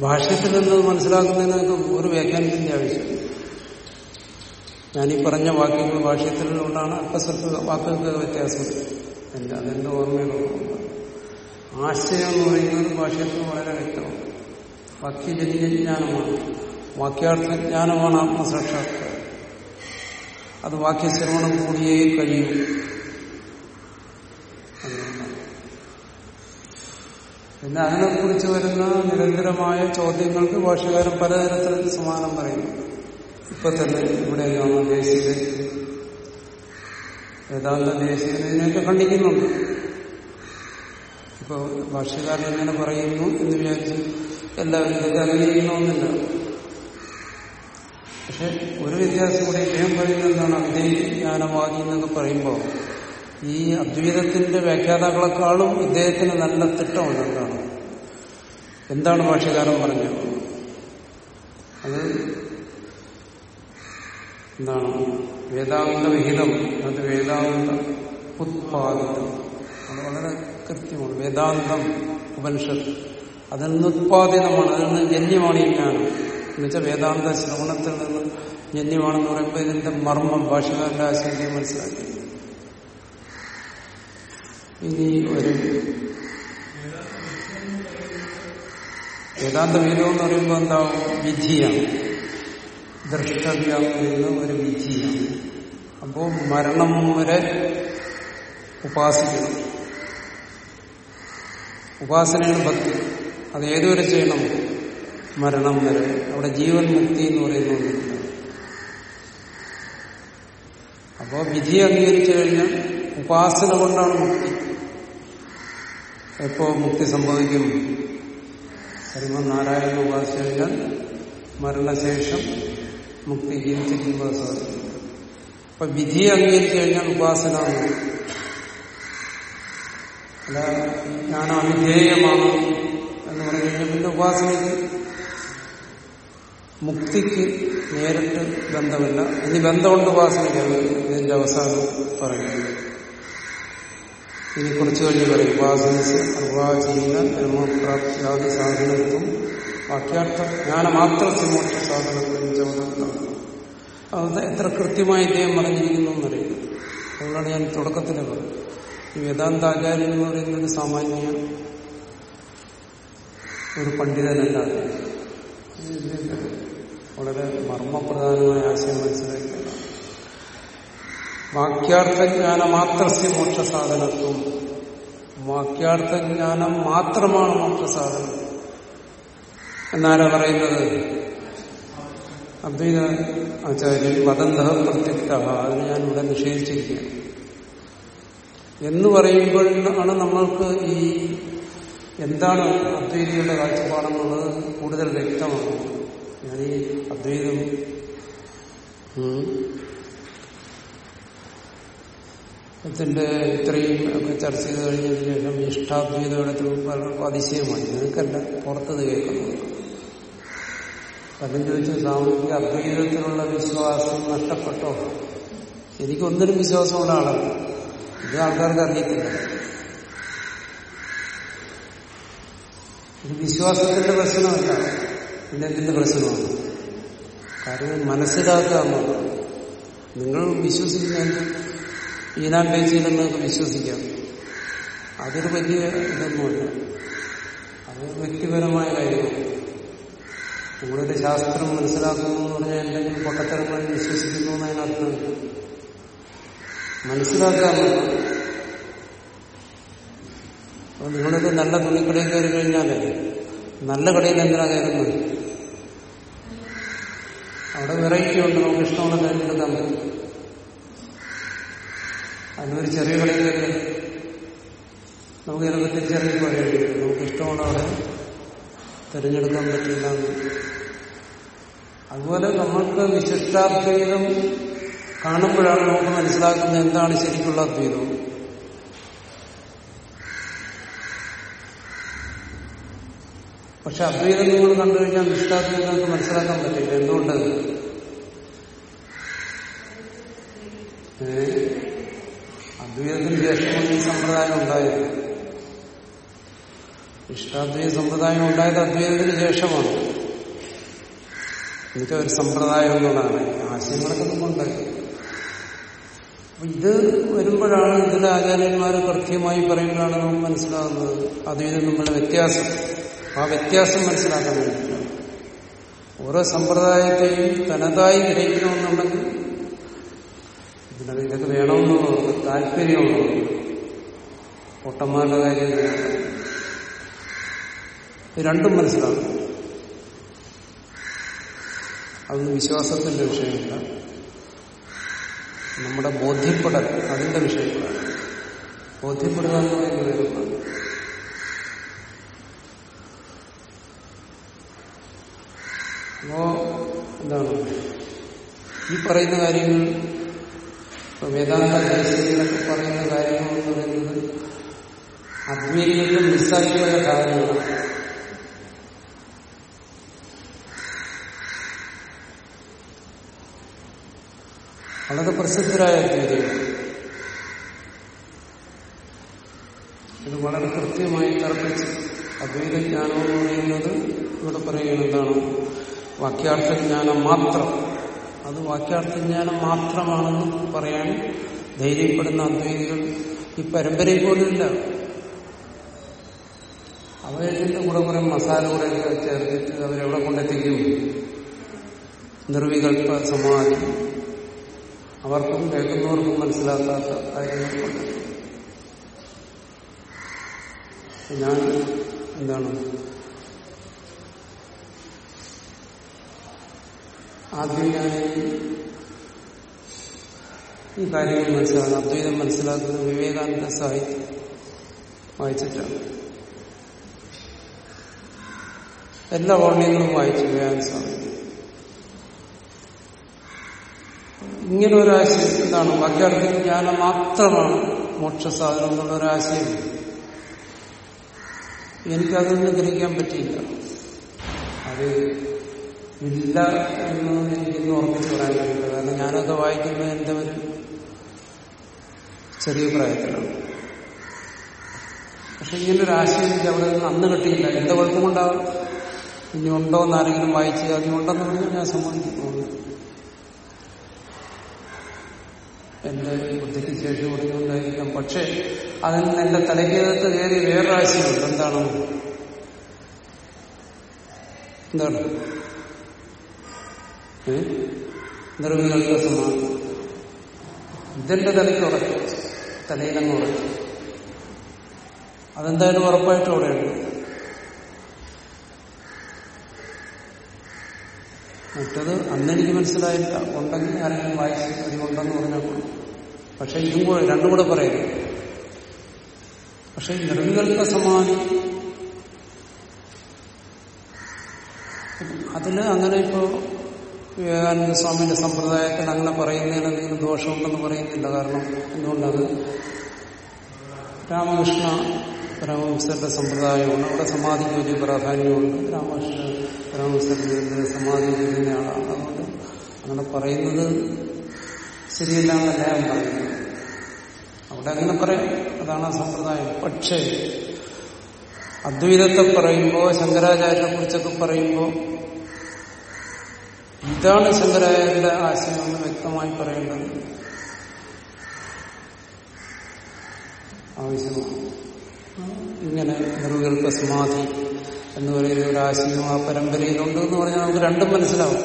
ഭാഷ്യത്തിൽ നിന്ന് മനസ്സിലാക്കുന്നതിന് ഒരു വ്യാഖ്യാനത്തിന്റെ ആവശ്യമില്ല ഞാനീ പറഞ്ഞ വാക്യങ്ങൾ ഭാഷ്യത്തിലുള്ളതാണ് അല്പസ്വല്പ വാക്കുകൾക്ക് വ്യത്യാസം. അല്ല അതെന്റെ ഓർമ്മയിലുള്ള ആശയം എന്ന് പറയുന്നത് ഭാഷ്യത്തിൽ വളരെ വ്യക്തമാണ്. വാക്യജന്യജ്ഞാനമാണ് വാക്യാർത്ഥജ്ഞാനമാണ് ആത്മസാക്ഷാത്കാരം. അത് വാക്യശ്രവണം കൂടിയേ കഴിയൂ. പിന്നെ അതിനെക്കുറിച്ച് വരുന്ന നിരന്തരമായ ചോദ്യങ്ങൾക്ക് ഭാഷകാരൻ പലതരത്തിൽ സമാനം പറയുന്നു. ഇപ്പൊ തന്നെ ഇവിടെ ദേശീയ വേദാന്ത ദേശീയതിനെയൊക്കെ ഖണ്ഡിക്കുന്നുണ്ട്. ഇപ്പൊ ഭാഷകാരൻ എങ്ങനെ പറയുന്നു എന്ന് വിചാരിച്ച് എല്ലാവരും ഇതൊക്കെ അംഗീകരിക്കണമെന്നില്ല. പക്ഷെ ഒരു വ്യത്യാസം കൂടി ഇദ്ദേഹം പറയുന്നത് എന്താണ്? ജ്ഞാനമാകി എന്നൊക്കെ പറയുമ്പോൾ ഈ അദ്വൈതത്തിന്റെ വ്യാഖ്യാതാക്കളെക്കാളും ഇദ്ദേഹത്തിന് നല്ല തിട്ടമുണ്ട് എന്താണ്? എന്താണ് ഭാഷ്യകാരൻ പറഞ്ഞത്? അത് എന്താണ്? വേദാന്ത വിഹിതം അത് വേദാന്ത ഉത്പാദിതം. അത് വളരെ കൃത്യമാണ്. വേദാന്തം ഉപനിഷത്ത്. അതിൽ നിന്ന് ഉത്പാദിതമാണ്? അതിൽ നിന്ന് ജന്യമാണ് ഈ ജ്ഞാനം? എന്നുവെച്ചാൽ വേദാന്ത ശ്രവണത്തിൽ നിന്ന് ജന്യമാണെന്ന് പറയുമ്പോൾ ഇതിന്റെ മർമ്മം ഭാഷകാരന്റെ ആശയം മനസ്സിലാക്കി. ഇനി ഒരു വേദാന്ത വേദം എന്ന് പറയുമ്പോൾ എന്താവും വിധിയാണ് ദ്രഷ്ടവ്യാകുന്ന ഒരു വിധിയാണ് അപ്പോൾ മരണം വരെ ഉപാസിക്കണം. ഉപാസനയാണ് ഭക്തി. അത് ഏതുവരെ ചെയ്യണം? മരണം വരെ. അവിടെ ജീവൻ മുക്തി എന്ന് പറയുന്നത് അപ്പോ അപ്പോൾ വിധി അംഗീകരിച്ചു കഴിഞ്ഞാൽ ഉപാസന കൊണ്ടാണ് മുക്തി. എപ്പോ മുക്തി സംഭവിക്കും? ശ്രീമന്നാരായണ ഉപാസിച്ചു കഴിഞ്ഞാൽ മരണശേഷം മുക്തി ജീവിച്ചിരിക്കുമ്പോൾ സാധിക്കും അപ്പൊ വിധിയെ അംഗീകരിച്ചു കഴിഞ്ഞാൽ ഉപാസന അല്ല ഞാൻ അവിധേയമാണ് എന്ന് പറഞ്ഞു പിന്നെ ഉപാസനയ്ക്ക് മുക്തിക്ക് നേരിട്ട് ബന്ധമില്ല. ഇനി ബന്ധമുണ്ട് ഉപാസനയ്ക്കാണ് ഇതിന്റെ അവസാനം പറയുന്നത് ഇനി കുറച്ച് കഴിഞ്ഞ് പറയും ഉപാസന അർവാചീന ബ്രഹ്മപ്രാപ്തിയാദി സാധനത്വം വാക്യാർത്ഥ ജ്ഞാനമാത്ര മോക്ഷ സാധനത്വം ചോദനം അത് എത്ര കൃത്യമായി ഇദ്ദേഹം പറഞ്ഞിരിക്കുന്നു എന്നറിയില്ല. അതുകൊണ്ടാണ് ഞാൻ തുടക്കത്തിൽ പറഞ്ഞത്. ഈ വേദാന്താചാര്യൻ എന്ന് പറയുന്നത് സാമാന്യ ഒരു പണ്ഡിതനല്ല. വളരെ മർമ്മപ്രധാനമായ ആശയം മനസ്സിലാക്കിയാണ് വാക്യാർത്ഥജ്ഞാനം മാത്രസ്യ മോക്ഷസാധനത്വം. വാക്യാർത്ഥജ്ഞാനം മാത്രമാണ് മോക്ഷസാധനം. എന്നാരാ പറയുന്നത്? അദ്വൈത ആചാര്യൻ വദന്ത പ്രത്യുക്ത. അതിന് ഞാൻ ഇവിടെ നിഷേധിച്ചിരിക്കുകയാണ്. എന്ന് പറയുമ്പോൾ ആണ് നമ്മൾക്ക് ഈ എന്താണ് അദ്വൈതികളുടെ കാഴ്ചപ്പാടെന്നുള്ളത് കൂടുതൽ വ്യക്തമാണ് ഞാൻ ഈ അദ്വൈതം ത്തിന്റെ ഇത്രയും ഒക്കെ ചർച്ച ചെയ്ത് കഴിഞ്ഞതിന് ശേഷം ഇഷ്ടാദ്വൈതം എടുത്ത് പലർക്കും അതിശയമായി. നിങ്ങൾക്കല്ല പുറത്തത് കേൾക്കുന്നത്. പലരും ചോദിച്ചു സാമൂഹിക അദ്വൈതത്തിലുള്ള വിശ്വാസം നഷ്ടപ്പെട്ടോ? എനിക്കൊന്നിനും വിശ്വാസമുള്ള ആളാണ് ഇത് ആൾക്കാർക്ക് അറിയത്തില്ല. ഇത് വിശ്വാസത്തിന്റെ പ്രശ്നമല്ല. എന്തിന്റെ പ്രശ്നമാണ്. കാര്യം മനസ്സിലാക്കുക നിങ്ങൾ വിശ്വസിക്കുന്ന ഈനാം പേച്ചിയിൽ നിങ്ങൾക്ക് വിശ്വസിക്കാം. അതൊരു വലിയ ഇതൊന്നുമല്ല. അത് വ്യക്തിപരമായ കാര്യമാണ് നിങ്ങളൊരു ശാസ്ത്രം മനസ്സിലാക്കുന്നു എന്ന് പറഞ്ഞാൽ എന്തെങ്കിലും പൊട്ടത്തരങ്ങളിൽ വിശ്വസിക്കുന്നു എന്നതിനർത്ഥം മനസ്സിലാക്കുക അപ്പൊ നിങ്ങളൊക്കെ നല്ല തുണിക്കടയിൽ കയറി കഴിഞ്ഞാലേ നല്ല കടയിൽ എന്തിനാ കയറുന്നത്? അവിടെ വെറൈറ്റി ഉണ്ട്. നമുക്ക് ഇഷ്ടമുള്ള തിരഞ്ഞെടുക്കാൻ പറ്റും അതിനൊരു ചെറിയ കയറി നമുക്ക് ചിലപ്പോൾ തിരിച്ചറിയാൻ വരും നമുക്ക് ഇഷ്ടമാണ് അവിടെ തിരഞ്ഞെടുക്കാൻ പറ്റില്ല അതുപോലെ നമ്മൾക്ക് വിശിഷ്ടാദ്വൈതം കാണുമ്പോഴാണ് നമുക്ക് മനസ്സിലാക്കുന്നത് എന്താണ് ശരിക്കുള്ള അദ്വൈതം. പക്ഷെ അദ്വൈതം നിങ്ങൾ കണ്ടു കഴിഞ്ഞാൽ നമുക്ക് മനസ്സിലാക്കാൻ പറ്റില്ല. എന്തുകൊണ്ട്? അദ്വൈതത്തിന് ശേഷമാണ് ഈ സമ്പ്രദായം ഉണ്ടായത് ഇഷ്ടാദ്വൈത സമ്പ്രദായം ഉണ്ടായത് അദ്വൈതത്തിന് ശേഷമാണ്. എന്നുവെച്ചാൽ ഒരു സമ്പ്രദായം എന്നുള്ളതാണ് ആശയങ്ങളൊക്കെ നമുക്കുണ്ടായി ഇത് വരുമ്പോഴാണ് ഇതിലെ ആചാര്യന്മാർ കൃത്യമായി പറയുമ്പോഴാണ് നമുക്ക് മനസ്സിലാകുന്നത് അദ്വൈതം നമ്മുടെ വ്യത്യാസം. ആ വ്യത്യാസം മനസ്സിലാക്കാൻ വേണ്ടിയിട്ടാണ്. ഓരോ സമ്പ്രദായത്തെയും തനതായി ഗ്രഹിക്കണമെന്നുണ്ടെങ്കിൽ ഇതിനൊക്കെ ഇതൊക്കെ വേണമെന്നുള്ളത് താല്പര്യമുള്ളത് ഒട്ടന്മാരുടെ കാര്യം രണ്ടും മനസ്സിലാകും അതൊന്നും വിശ്വാസത്തിന്റെ വിഷയമില്ല. നമ്മുടെ ബോധ്യപ്പെടൽ അതിന്റെ വിഷയങ്ങളാണ്. ബോധ്യപ്പെടുക എന്ന് പറയുന്നത് അപ്പോ എന്താണ് ഈ പറയുന്ന കാര്യങ്ങൾ ഇപ്പൊ വേദാന്ത ദേശീയങ്ങളൊക്കെ പറയുന്ന കാര്യങ്ങൾ എന്ന് പറയുന്നത് അദ്വൈതത്തിൽ മിസ്സാക്കിയ കാര്യങ്ങളാണ്. വളരെ പ്രസിദ്ധരായ അദ്വൈതങ്ങൾ ഇത് വളരെ കൃത്യമായി തർപ്പിച്ച് അദ്വൈത ജ്ഞാനം എന്ന് പറയുന്നത് ഇവിടെ പറയുന്നത് എന്താണ് വാക്യാർത്ഥജ്ഞാനം മാത്രം. അത് വാക്യാർത്ഥജ്ഞാനം മാത്രമാണെന്ന് പറയാൻ ധൈര്യപ്പെടുന്ന അദ്വൈതികൾ ഈ പരമ്പരയിൽ പോലും ഇല്ല. അവരുടെ കൂടെ കുറെ മസാല കൂടെ ചേർത്തിട്ട് അവരെവിടെ കൊണ്ടെത്തിക്കും? നിർവികൽപ്പ സമാധി. അവർക്കും കേൾക്കുന്നവർക്കും മനസ്സിലാക്കാത്ത കാര്യങ്ങൾ കൊണ്ടെത്തിക്കും. ഞാൻ എന്താണ് ആദ്യം ഈ കാര്യങ്ങൾ മനസ്സിലാക്കുന്നത് അദ്വൈതം മനസ്സിലാക്കുന്നത് വിവേകാനന്ദ സാഹിത്യം വായിച്ചിട്ടാണ്. എല്ലാ വർണങ്ങളും വായിച്ചു വിവേകാനന്ദ സാഹിത്യം ഇങ്ങനെ ഒരാശയം എന്താണ്? വാക്യാർത്ഥത്തിൽ ജ്ഞാനം മാത്രമാണ് മോക്ഷസാധനം എന്നുള്ള ഒരാശയം എനിക്കതൊന്നും ഗ്രഹിക്കാൻ പറ്റിയില്ല. അത് ഇല്ല എന്ന് എനിക്കൊന്നും ഉറപ്പിച്ച് പറയാൻ കഴിയില്ല കാരണം ഞാനൊക്കെ വായിക്കുമ്പോൾ എന്റെ ഒരു ചെറിയ പ്രായത്തിലാണ് പക്ഷെ ഇങ്ങനൊരു ആശയം എനിക്ക് അവിടെ നിന്ന് അന്ന് കിട്ടിയില്ല എന്റെ കുഴപ്പം കൊണ്ടാവും ഇനി ഉണ്ടോ എന്ന് ആരെങ്കിലും വായിച്ച് അതിനുണ്ടെന്ന് പറഞ്ഞാൽ ഞാൻ സമ്മതിക്കുന്നു എന്റെ ബുദ്ധിക്ക് ശേഷി കൊടുക്കുന്നുണ്ടായിരിക്കാം പക്ഷെ അതിൽ നിന്ന് എന്റെ തലയ്ക്കകത്ത് കയറി വേറൊരാശയമുണ്ട് എന്താണ് എന്താണ് നിർവികൽപ്പ സമാനം ഇതിന്റെ തലയ്ക്ക് ഉറച്ചു തലയിലങ്ങ് ഉറച്ചു അതെന്തായാലും ഉറപ്പായിട്ടും അവിടെയുണ്ട് മറ്റത് അന്നെനിക്ക് മനസ്സിലായില്ല. ഉണ്ടെങ്കിൽ ആരെങ്കിലും വായിച്ച് ഉണ്ടെന്ന് പറഞ്ഞാൽ പക്ഷെ ഇതും കൂടെ രണ്ടും കൂടെ പറയുന്നു പക്ഷെ നിർവികൽപ്പ സമാനം അതിൽ അങ്ങനെ ഇപ്പോ വിവേകാനന്ദ സ്വാമിന്റെ സമ്പ്രദായത്തിൽ അങ്ങനെ പറയുന്നതിന് എന്തെങ്കിലും ദോഷമുണ്ടെന്ന് പറയുന്നില്ല. കാരണം എന്തുകൊണ്ടത്? രാമകൃഷ്ണ പരമഹംസരുടെ സമ്പ്രദായമാണ്. അവിടെ സമാധിക്ക് വലിയ പ്രാധാന്യമുണ്ട്. രാമകൃഷ്ണ പരമഹംസരുടെ സമാധി ചെയ്യുന്ന ആളാണ്. അതുകൊണ്ട് അങ്ങനെ പറയുന്നത് ശരിയല്ല എന്നല്ല ഞാൻ പറയുന്നത് അവിടെ അങ്ങനെ പറയാം. അതാണ് ആ സമ്പ്രദായം. പക്ഷേ അദ്വൈതത്തെ പറയുമ്പോൾ ശങ്കരാചാര്യനെ കുറിച്ചൊക്കെ പറയുമ്പോൾ ഇതാണ് ശങ്കരാചാര്യന്റെ ആശയം എന്ന് വ്യക്തമായി പറയേണ്ടത് ആവശ്യമാണ്. ഇങ്ങനെ നിർവികൽപ്പ സമാധി എന്ന് പറയുന്ന ഒരു ആശയം ആ പരമ്പരയിലുണ്ട് എന്ന് പറഞ്ഞാൽ നമുക്ക് രണ്ടും മനസ്സിലാവും.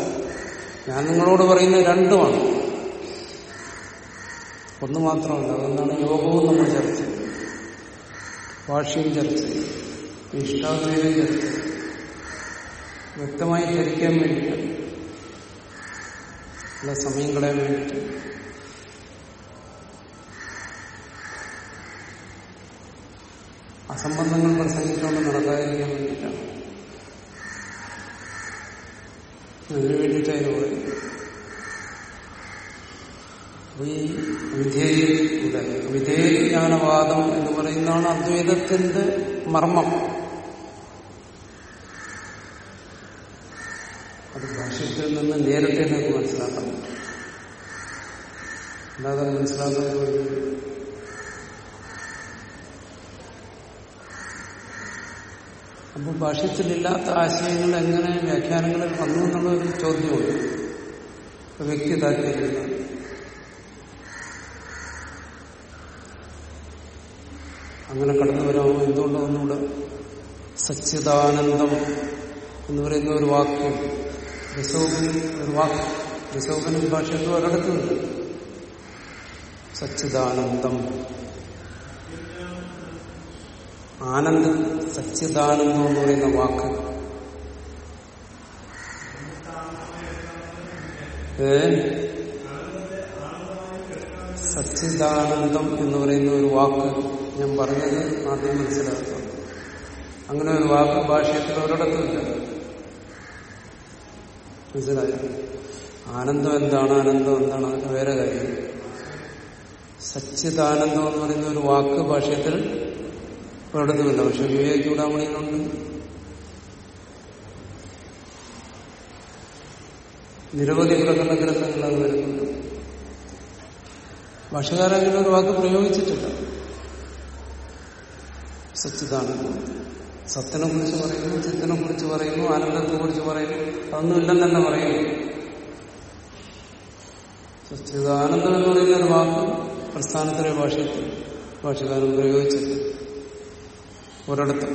ഞാൻ നിങ്ങളോട് പറയുന്ന രണ്ടുമാണ്. ഒന്ന് മാത്രമല്ല അതൊന്നാണ് യോഗവും നമ്മൾ ചർച്ച ചെയ്യും. ഭാഷയും ചർച്ച ചെയ്യും. ഇഷ്ടാദ്വൈതം ചർച്ച വ്യക്തമായി ധരിക്കാൻ വേണ്ടിയിട്ടാണ് അല്ല സമയം കളയാൻ വേണ്ടിയിട്ട് അസംബന്ധങ്ങൾ പ്രസംഗിച്ചുകൊണ്ട് നടക്കാതിരിക്കാൻ വേണ്ടിയിട്ടാണ്. അതിനു വേണ്ടിയിട്ടായിരുന്നു പറയുന്നത് അപ്പൊ ഈ വിധേയ വിധേയജ്ഞാനവാദം എന്ന് പറയുന്നതാണ് അദ്വൈതത്തിന്റെ മർമ്മം അത് ഭാഷ്യത്തിൽ നിന്ന് നേരത്തെ നമുക്ക് മനസ്സിലാക്കാൻ പറ്റും അല്ലാതെ മനസ്സിലാക്കുന്നത് അപ്പോൾ ഭാഷ്യത്തിലില്ലാത്ത ആശയങ്ങൾ എങ്ങനെ വ്യാഖ്യാനങ്ങളിൽ വന്നു എന്നുള്ള ഒരു ചോദ്യമുണ്ട് വ്യക്തി അങ്ങനെ കടന്നു വരാമോ? എന്തുകൊണ്ടോ ഒന്നുകൂടെ സച്ചിദാനന്ദം എന്ന് പറയുന്ന ഒരു വാക്യം. രസോപനും ഒരു വാക്യം. രസോപനും ഭാഷയ്ക്ക് ഒരിടത്തുമില്ല. സച്ചിദാനന്ദം. ആനന്ദം സച്ചിദാനന്ദം എന്ന് പറയുന്ന വാക്ക്. ഏ? സച്ചിദാനന്ദം എന്ന് പറയുന്ന ഒരു വാക്ക് ഞാൻ പറഞ്ഞത് ആദ്യം മനസ്സിലാക്കുക അങ്ങനെ ഒരു വാക്ക് ഭാഷയത്തിൽ ഒരിടത്തുമില്ല മനസ്സിലായി? ആനന്ദം എന്താണ്? ആനന്ദം എന്താണ്? വേറെ സച്ചിദാനന്ദം എന്ന് പറയുന്ന ഒരു വാക്ക് ഭാഷയത്തിൽ പ്രകടനമില്ല പക്ഷെ വിവേക ചൂടാമണിയിലുണ്ട്. നിരവധി പ്രകടന ഗ്രന്ഥങ്ങൾ അത് വരുന്നുണ്ട്. ഭാഷകാരങ്ങനെ ഒരു വാക്ക് പ്രയോഗിച്ചിട്ടില്ല. സച്ചിദാനന്ദം. സത്തിനെ കുറിച്ച് പറയുന്നു ചിത്തനെ കുറിച്ച് പറയുന്നു ആനന്ദത്തെ കുറിച്ച് പറയുന്നു. അതൊന്നും ഇല്ലെന്ന് തന്നെ പറയുന്നു. സച്ചിദാനന്ദം എന്ന് പറയുന്ന ഒരു വാക്ക് പ്രസ്ഥാനത്തിലെ ഭാഷയത്തിൽ ഭാഷകാരൻ പ്രയോഗിച്ചിട്ട് ഒരിടത്തും.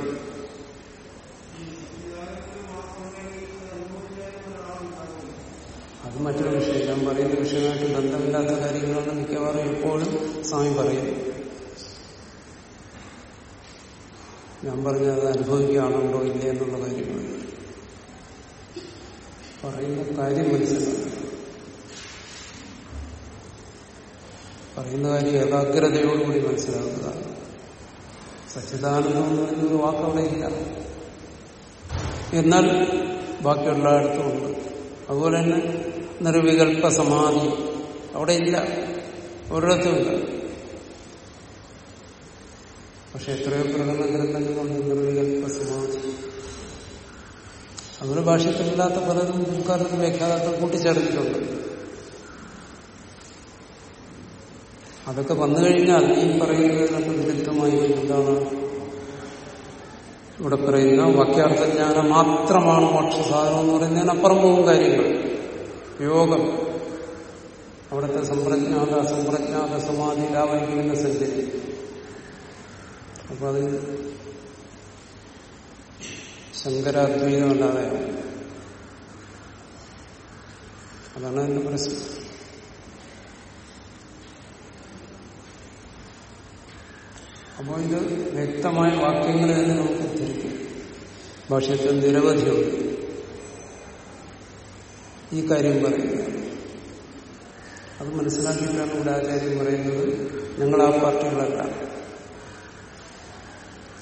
അത് മറ്റൊരു വിഷയം. ഞാൻ പറയുന്ന വിഷയമായിട്ട് ബന്ധമില്ലാത്ത കാര്യങ്ങളാണ് മിക്കവാറും എപ്പോഴും സ്വാമി പറയുന്നത് ഞാൻ പറഞ്ഞ അത് അനുഭവിക്കുകയാണുണ്ടോ ഇല്ലേ എന്നുള്ള കാര്യമാണ്. പറയുന്ന കാര്യം മനസ്സിലാക്കുക പറയുന്ന കാര്യം ഏകാഗ്രതയോടുകൂടി മനസ്സിലാക്കുക സച്ചിദാനന്ദം എന്ന് പറയുന്നൊരു വാക്കവിടെ ഇല്ല. എന്നാൽ ബാക്കിയുള്ള അടുത്തുമുണ്ട് അതുപോലെ തന്നെ നിർവികൽപ്പ സമാധി അവിടെ ഇല്ല. ഒരിടത്തുമില്ല പക്ഷെ എത്രയോ പ്രകടന ഗ്രന്ഥങ്ങളുണ്ട് നിർവികൽപ്പ സമാധി. അതുപോലെ ഭാഷത്തിലില്ലാത്ത പലതും പിൽക്കാലത്ത് വ്യാഖ്യാതാക്കൾ കൂട്ടിച്ചേർത്തിട്ടുണ്ട്. അതൊക്കെ വന്നു കഴിഞ്ഞാൽ ഈ പറയുന്നതിനൊക്കെ വിരുദ്ധമായി എന്താണ് ഇവിടെ പറയുന്ന വാക്യാർത്ഥജ്ഞാനം മാത്രമാണ് മോക്ഷസാധനം എന്ന് പറയുന്നതിന് അപ്പുറം പോകും കാര്യങ്ങൾ. യോഗം. അവിടുത്തെ സമ്പ്രജ്ഞാത സമാധി സമാധിയിലാവായിരിക്കുന്ന സഞ്ചരി അപ്പൊ അത് ശങ്കരാദ്വൈതമല്ലാതെ അതാണ് എന്റെ പ്രശ്നം. അപ്പോൾ ഇത് വ്യക്തമായ വാക്യങ്ങൾ തന്നെ നമുക്ക് ഉദ്ധരിക്കും. ഭാഷയ്ക്ക് നിരവധിയുണ്ട്. ഈ കാര്യം പറയുന്നത് അത് മനസ്സിലാക്കിയിട്ടാണ് ഇവിടെ ആചാര്യം പറയുന്നത്. ഞങ്ങൾ ആ പാർട്ടികളല്ല.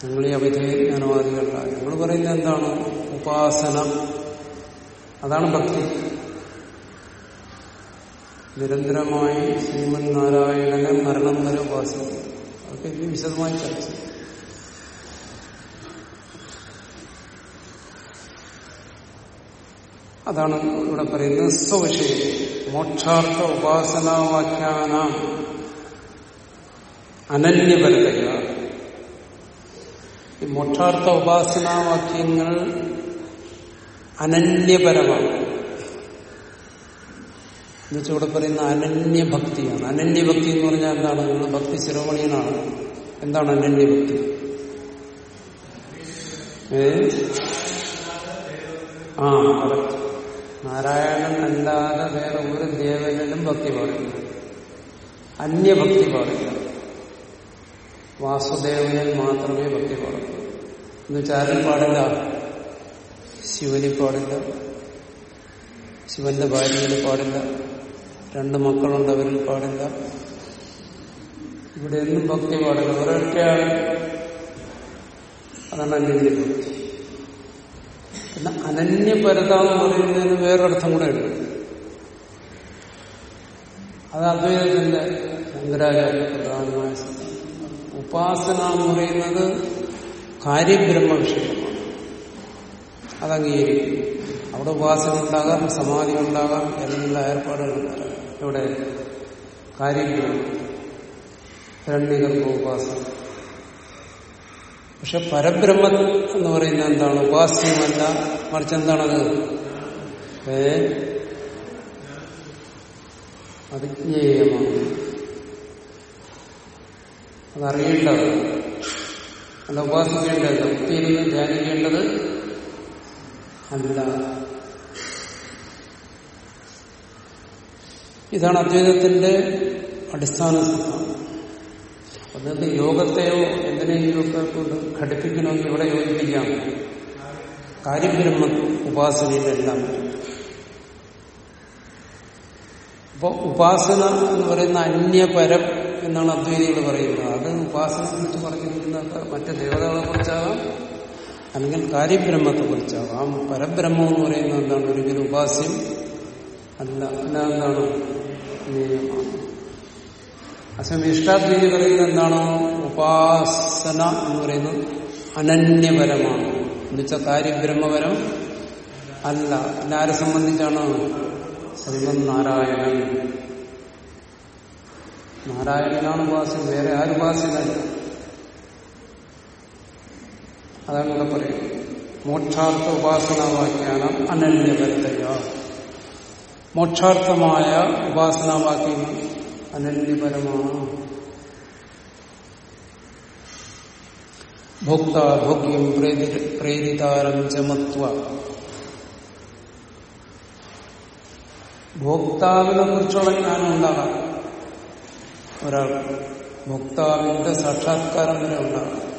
ഞങ്ങൾ ഈ അവിധേയജ്ഞാനവാദികളല്ല ഞങ്ങൾ പറയുന്നത് എന്താണ്? ഉപാസന. അതാണ് ഭക്തി. നിരന്തരമായി ശ്രീമൻ നാരായണനെ മരണം വരെ ഉപാസിക്കുക ഇനി വിശദമായി ചർച്ച അതാണ് ഇവിടെ പറയുന്നത്. സ്വവിഷയം. മോക്ഷാർത്ഥ ഉപാസനാവാക്യാന അനന്യപരതയ. ഈ മോക്ഷാർത്ഥ ഉപാസനാവാക്യങ്ങൾ അനന്യപരമാണ്. എന്നുവെച്ചാൽ ഇവിടെ പറയുന്ന അനന്യഭക്തിയാണ്. അനന്യഭക്തി എന്ന് പറഞ്ഞാൽ എന്താണ്? നിങ്ങൾ ഭക്തി ശിരോമണിയനാണ്. എന്താണ് അനന്യഭക്തി? ഏ? ആ. നാരായണൻ അല്ലാതെ വേറെ ഒരു ദേവനും ഭക്തി പാടില്ല. അന്യഭക്തി പാടില്ല. വാസുദേവനൻ മാത്രമേ ഭക്തി പാടുള്ളൂ. എന്നുവെച്ചാൽ ആരും പാടില്ല. ശിവനെ പാടില്ല. ശിവന്റെ ഭാര്യയിൽ പാടില്ല. രണ്ട് മക്കളുണ്ട് അവരിൽ പാടില്ല. ഇവിടെ എന്നും ഭക്തി പാടില്ല. ഒരൊറ്റയാണ് അതാണ് അന്യഭക്തി പിന്നെ അനന്യപരത എന്ന് പറയുന്നതിന് വേറൊരർത്ഥം കൂടെ ഉണ്ട്. അത് അദ്വൈതത്തിന്റെ ശങ്കരാചാര്യ പ്രധാനമായ ഉപാസന എന്ന് പറയുന്നത് കാര്യബ്രഹ്മ വിഷയമാണ് അത് അവിടെ ഉപാസന ഉണ്ടാകാം സമാധി ഉണ്ടാകാം എല്ലാ ഏർപ്പാടുകളുണ്ടാകാം ഇവിടെ കാര്യങ്ങൾ രണ്ടികർമ്മ ഉപാസന. പക്ഷെ പരബ്രഹ്മം എന്ന് പറയുന്നത് എന്താണ്? ഉപാസ്യമല്ല. മറിച്ച് എന്താണത്? ഏ? അവിജ്ഞേയമാണ് അതറിയേണ്ടത് അല്ല ഉപാസിക്കേണ്ടത് ഭക്തിയിൽ നിന്ന് ധ്യാനിക്കേണ്ടത് അല്ല. ഇതാണ് അദ്വൈതത്തിന്റെ അടിസ്ഥാന അതുകൊണ്ട് യോഗത്തെയോ എന്തിനെങ്കിലുമൊക്കെ കൊണ്ട് ഘടിപ്പിക്കണമെങ്കിൽ ഇവിടെ യോജിപ്പിക്കാം. കാര്യബ്രഹ്മ ഉപാസനയിലെല്ലാം. അപ്പൊ ഉപാസന എന്ന് പറയുന്ന അന്യപരം എന്നാണ് അദ്വൈതികൾ പറയുന്നത്. അത് ഉപാസനയെ കുറിച്ച് പറഞ്ഞിരിക്കുന്നത് മറ്റ് ദേവതകളെ കുറിച്ചാകാം അല്ലെങ്കിൽ കാര്യബ്രഹ്മത്തെ കുറിച്ചാകാം പരബ്രഹ്മം എന്ന് പറയുന്നത് എന്താണ്? ഒരിക്കലും ഉപാസ്യം അല്ല. അല്ല എന്താണ്? അസമയം ഇഷ്ടാദ്വീതി പറയുന്നത് എന്താണ് ഉപാസന എന്ന് പറയുന്നത്? അനന്യപരമാണ്. എന്നുവെച്ചാൽ കാര്യബ്രഹ്മപരം അല്ല. ആരെ സംബന്ധിച്ചാണ്? ശ്രീമൻ നാരായണൻ നാരായണനാണ് ഉപാസ്യം വേറെ ആരും ഉപാസ്യനല്ല അതാണ് ഇവിടെ പറയുന്നത്. മോക്ഷാർത്ഥ ഉപാസനാവാക്യാനം അനന്യപരതയ. മോക്ഷാർത്ഥമായ ഉപാസനാവാക്യം അനന്യപരമാണ്. ഭോക്ത ഭോഗ്യം പ്രേരിതാരം ചമത്വ ഭോക്താവിനെ കുറിച്ചുള്ള ജ്ഞാനം ഉണ്ടാകാം. ഒരാൾക്ക് ഭോക്താവിന്റെ സാക്ഷാത്കാരം വരെ ഉണ്ടാകാം.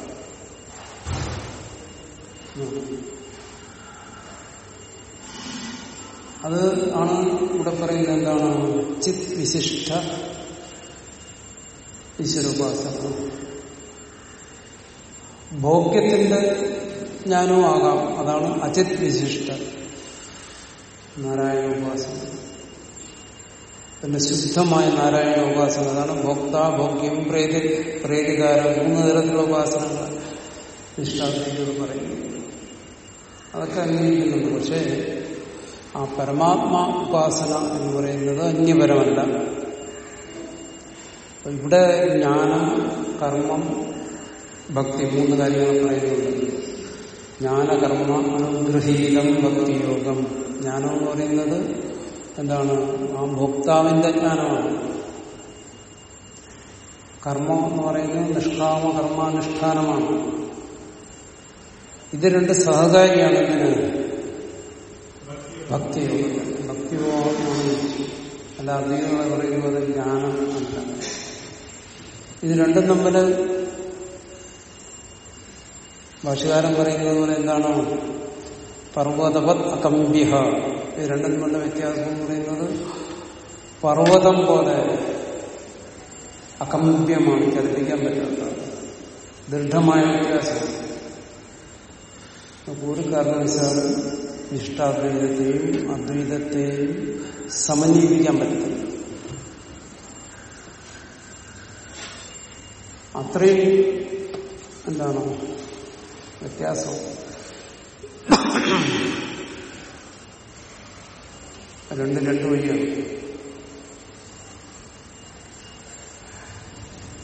അത് ആണ് ഇവിടെ പറയുന്നത് എന്താണ്? ചിത് വിശിഷ്ട ഈശ്വരോപാസന ഭോഗ്യത്തിന്റെ ജ്ഞാനവും ആകാം. അതാണ് അചിത് വിശിഷ്ട നാരായണ ഉപാസന പിന്നെ ശുദ്ധമായ നാരായണ ഉപാസന അതാണ് ഭോക്ത ഭോഗ്യം പ്രേതി പ്രേതികാരം മൂന്ന് തരത്തിലുള്ള ഉപാസനകൾ നിഷ്ഠാദ്വൈതകൾ പറയുന്നു. അതൊക്കെ അംഗീകരിക്കുന്നുണ്ട് പക്ഷേ ആ പരമാത്മാ ഉപാസന എന്ന് പറയുന്നത് അന്യപരമല്ല. ഇവിടെ ജ്ഞാനം കർമ്മം ഭക്തി മൂന്ന് കാര്യങ്ങൾ പറയുന്നുണ്ട്. ജ്ഞാനകർമ്മ അനുഗ്രഹീതം ഭക്തിയോഗം. ജ്ഞാനം എന്ന് പറയുന്നത് എന്താണ്? ആ ഭോക്താവിന്റെ ജ്ഞാനമാണ്. കർമ്മം എന്ന് പറയുന്നത് നിഷ്കാമ കർമാനുഷ്ഠാനമാണ് ഇത് രണ്ട് സഹകാരിയാണ് ഇതിന് ഭക്തിയോഗം ഭക്തിയോഗമാണ് അല്ല അധികങ്ങളെ പറയുന്നത് ജ്ഞാനം അല്ല ഇത് രണ്ടും തമ്മിൽ ഭാഷകാരൻ പറയുന്നത് പോലെ എന്താണ്? പർവതവത് അകമ്പ്യഹ ഇത് രണ്ടും തമ്മിലുള്ള വ്യത്യാസം എന്ന് പറയുന്നത് പർവതം പോലെ അകമ്പ്യമാണ് ചലിപ്പിക്കാൻ പറ്റാത്ത. ദൃഢമായ വ്യത്യാസം. ഒരു കാരണവശാലും നിഷ്ഠാദ്വൈതത്തെയും അദ്വൈതത്തെയും സമന്വയിപ്പിക്കാൻ പറ്റില്ല അത്രയും എന്താണ് വ്യത്യാസം? രണ്ട് രണ്ട് വഴിയാണ്.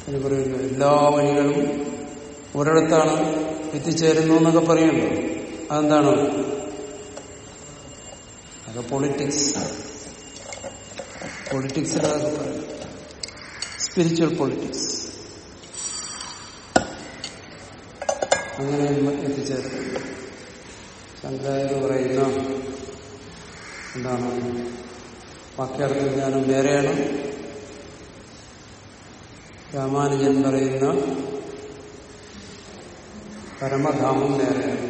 പറയുന്നത് പറയുന്നു എല്ലാ വഴികളും ഒരിടത്താണ് എത്തിച്ചേരുന്നു എന്നൊക്കെ പറയുന്നുണ്ട് അതെന്താണ്? അത് പൊളിറ്റിക്സ് പറയും സ്പിരിച്വൽ പൊളിറ്റിക്സ് അങ്ങനെ എത്തിച്ചേർന്നു ശങ്കരാചാര്യ പറയുന്ന എന്താണ്? വാക്യാർത്ഥ ജ്ഞാനം വേറെയാണ്. രാമാനുജൻ പറയുന്ന പരമധാമം വേറെയാണ്.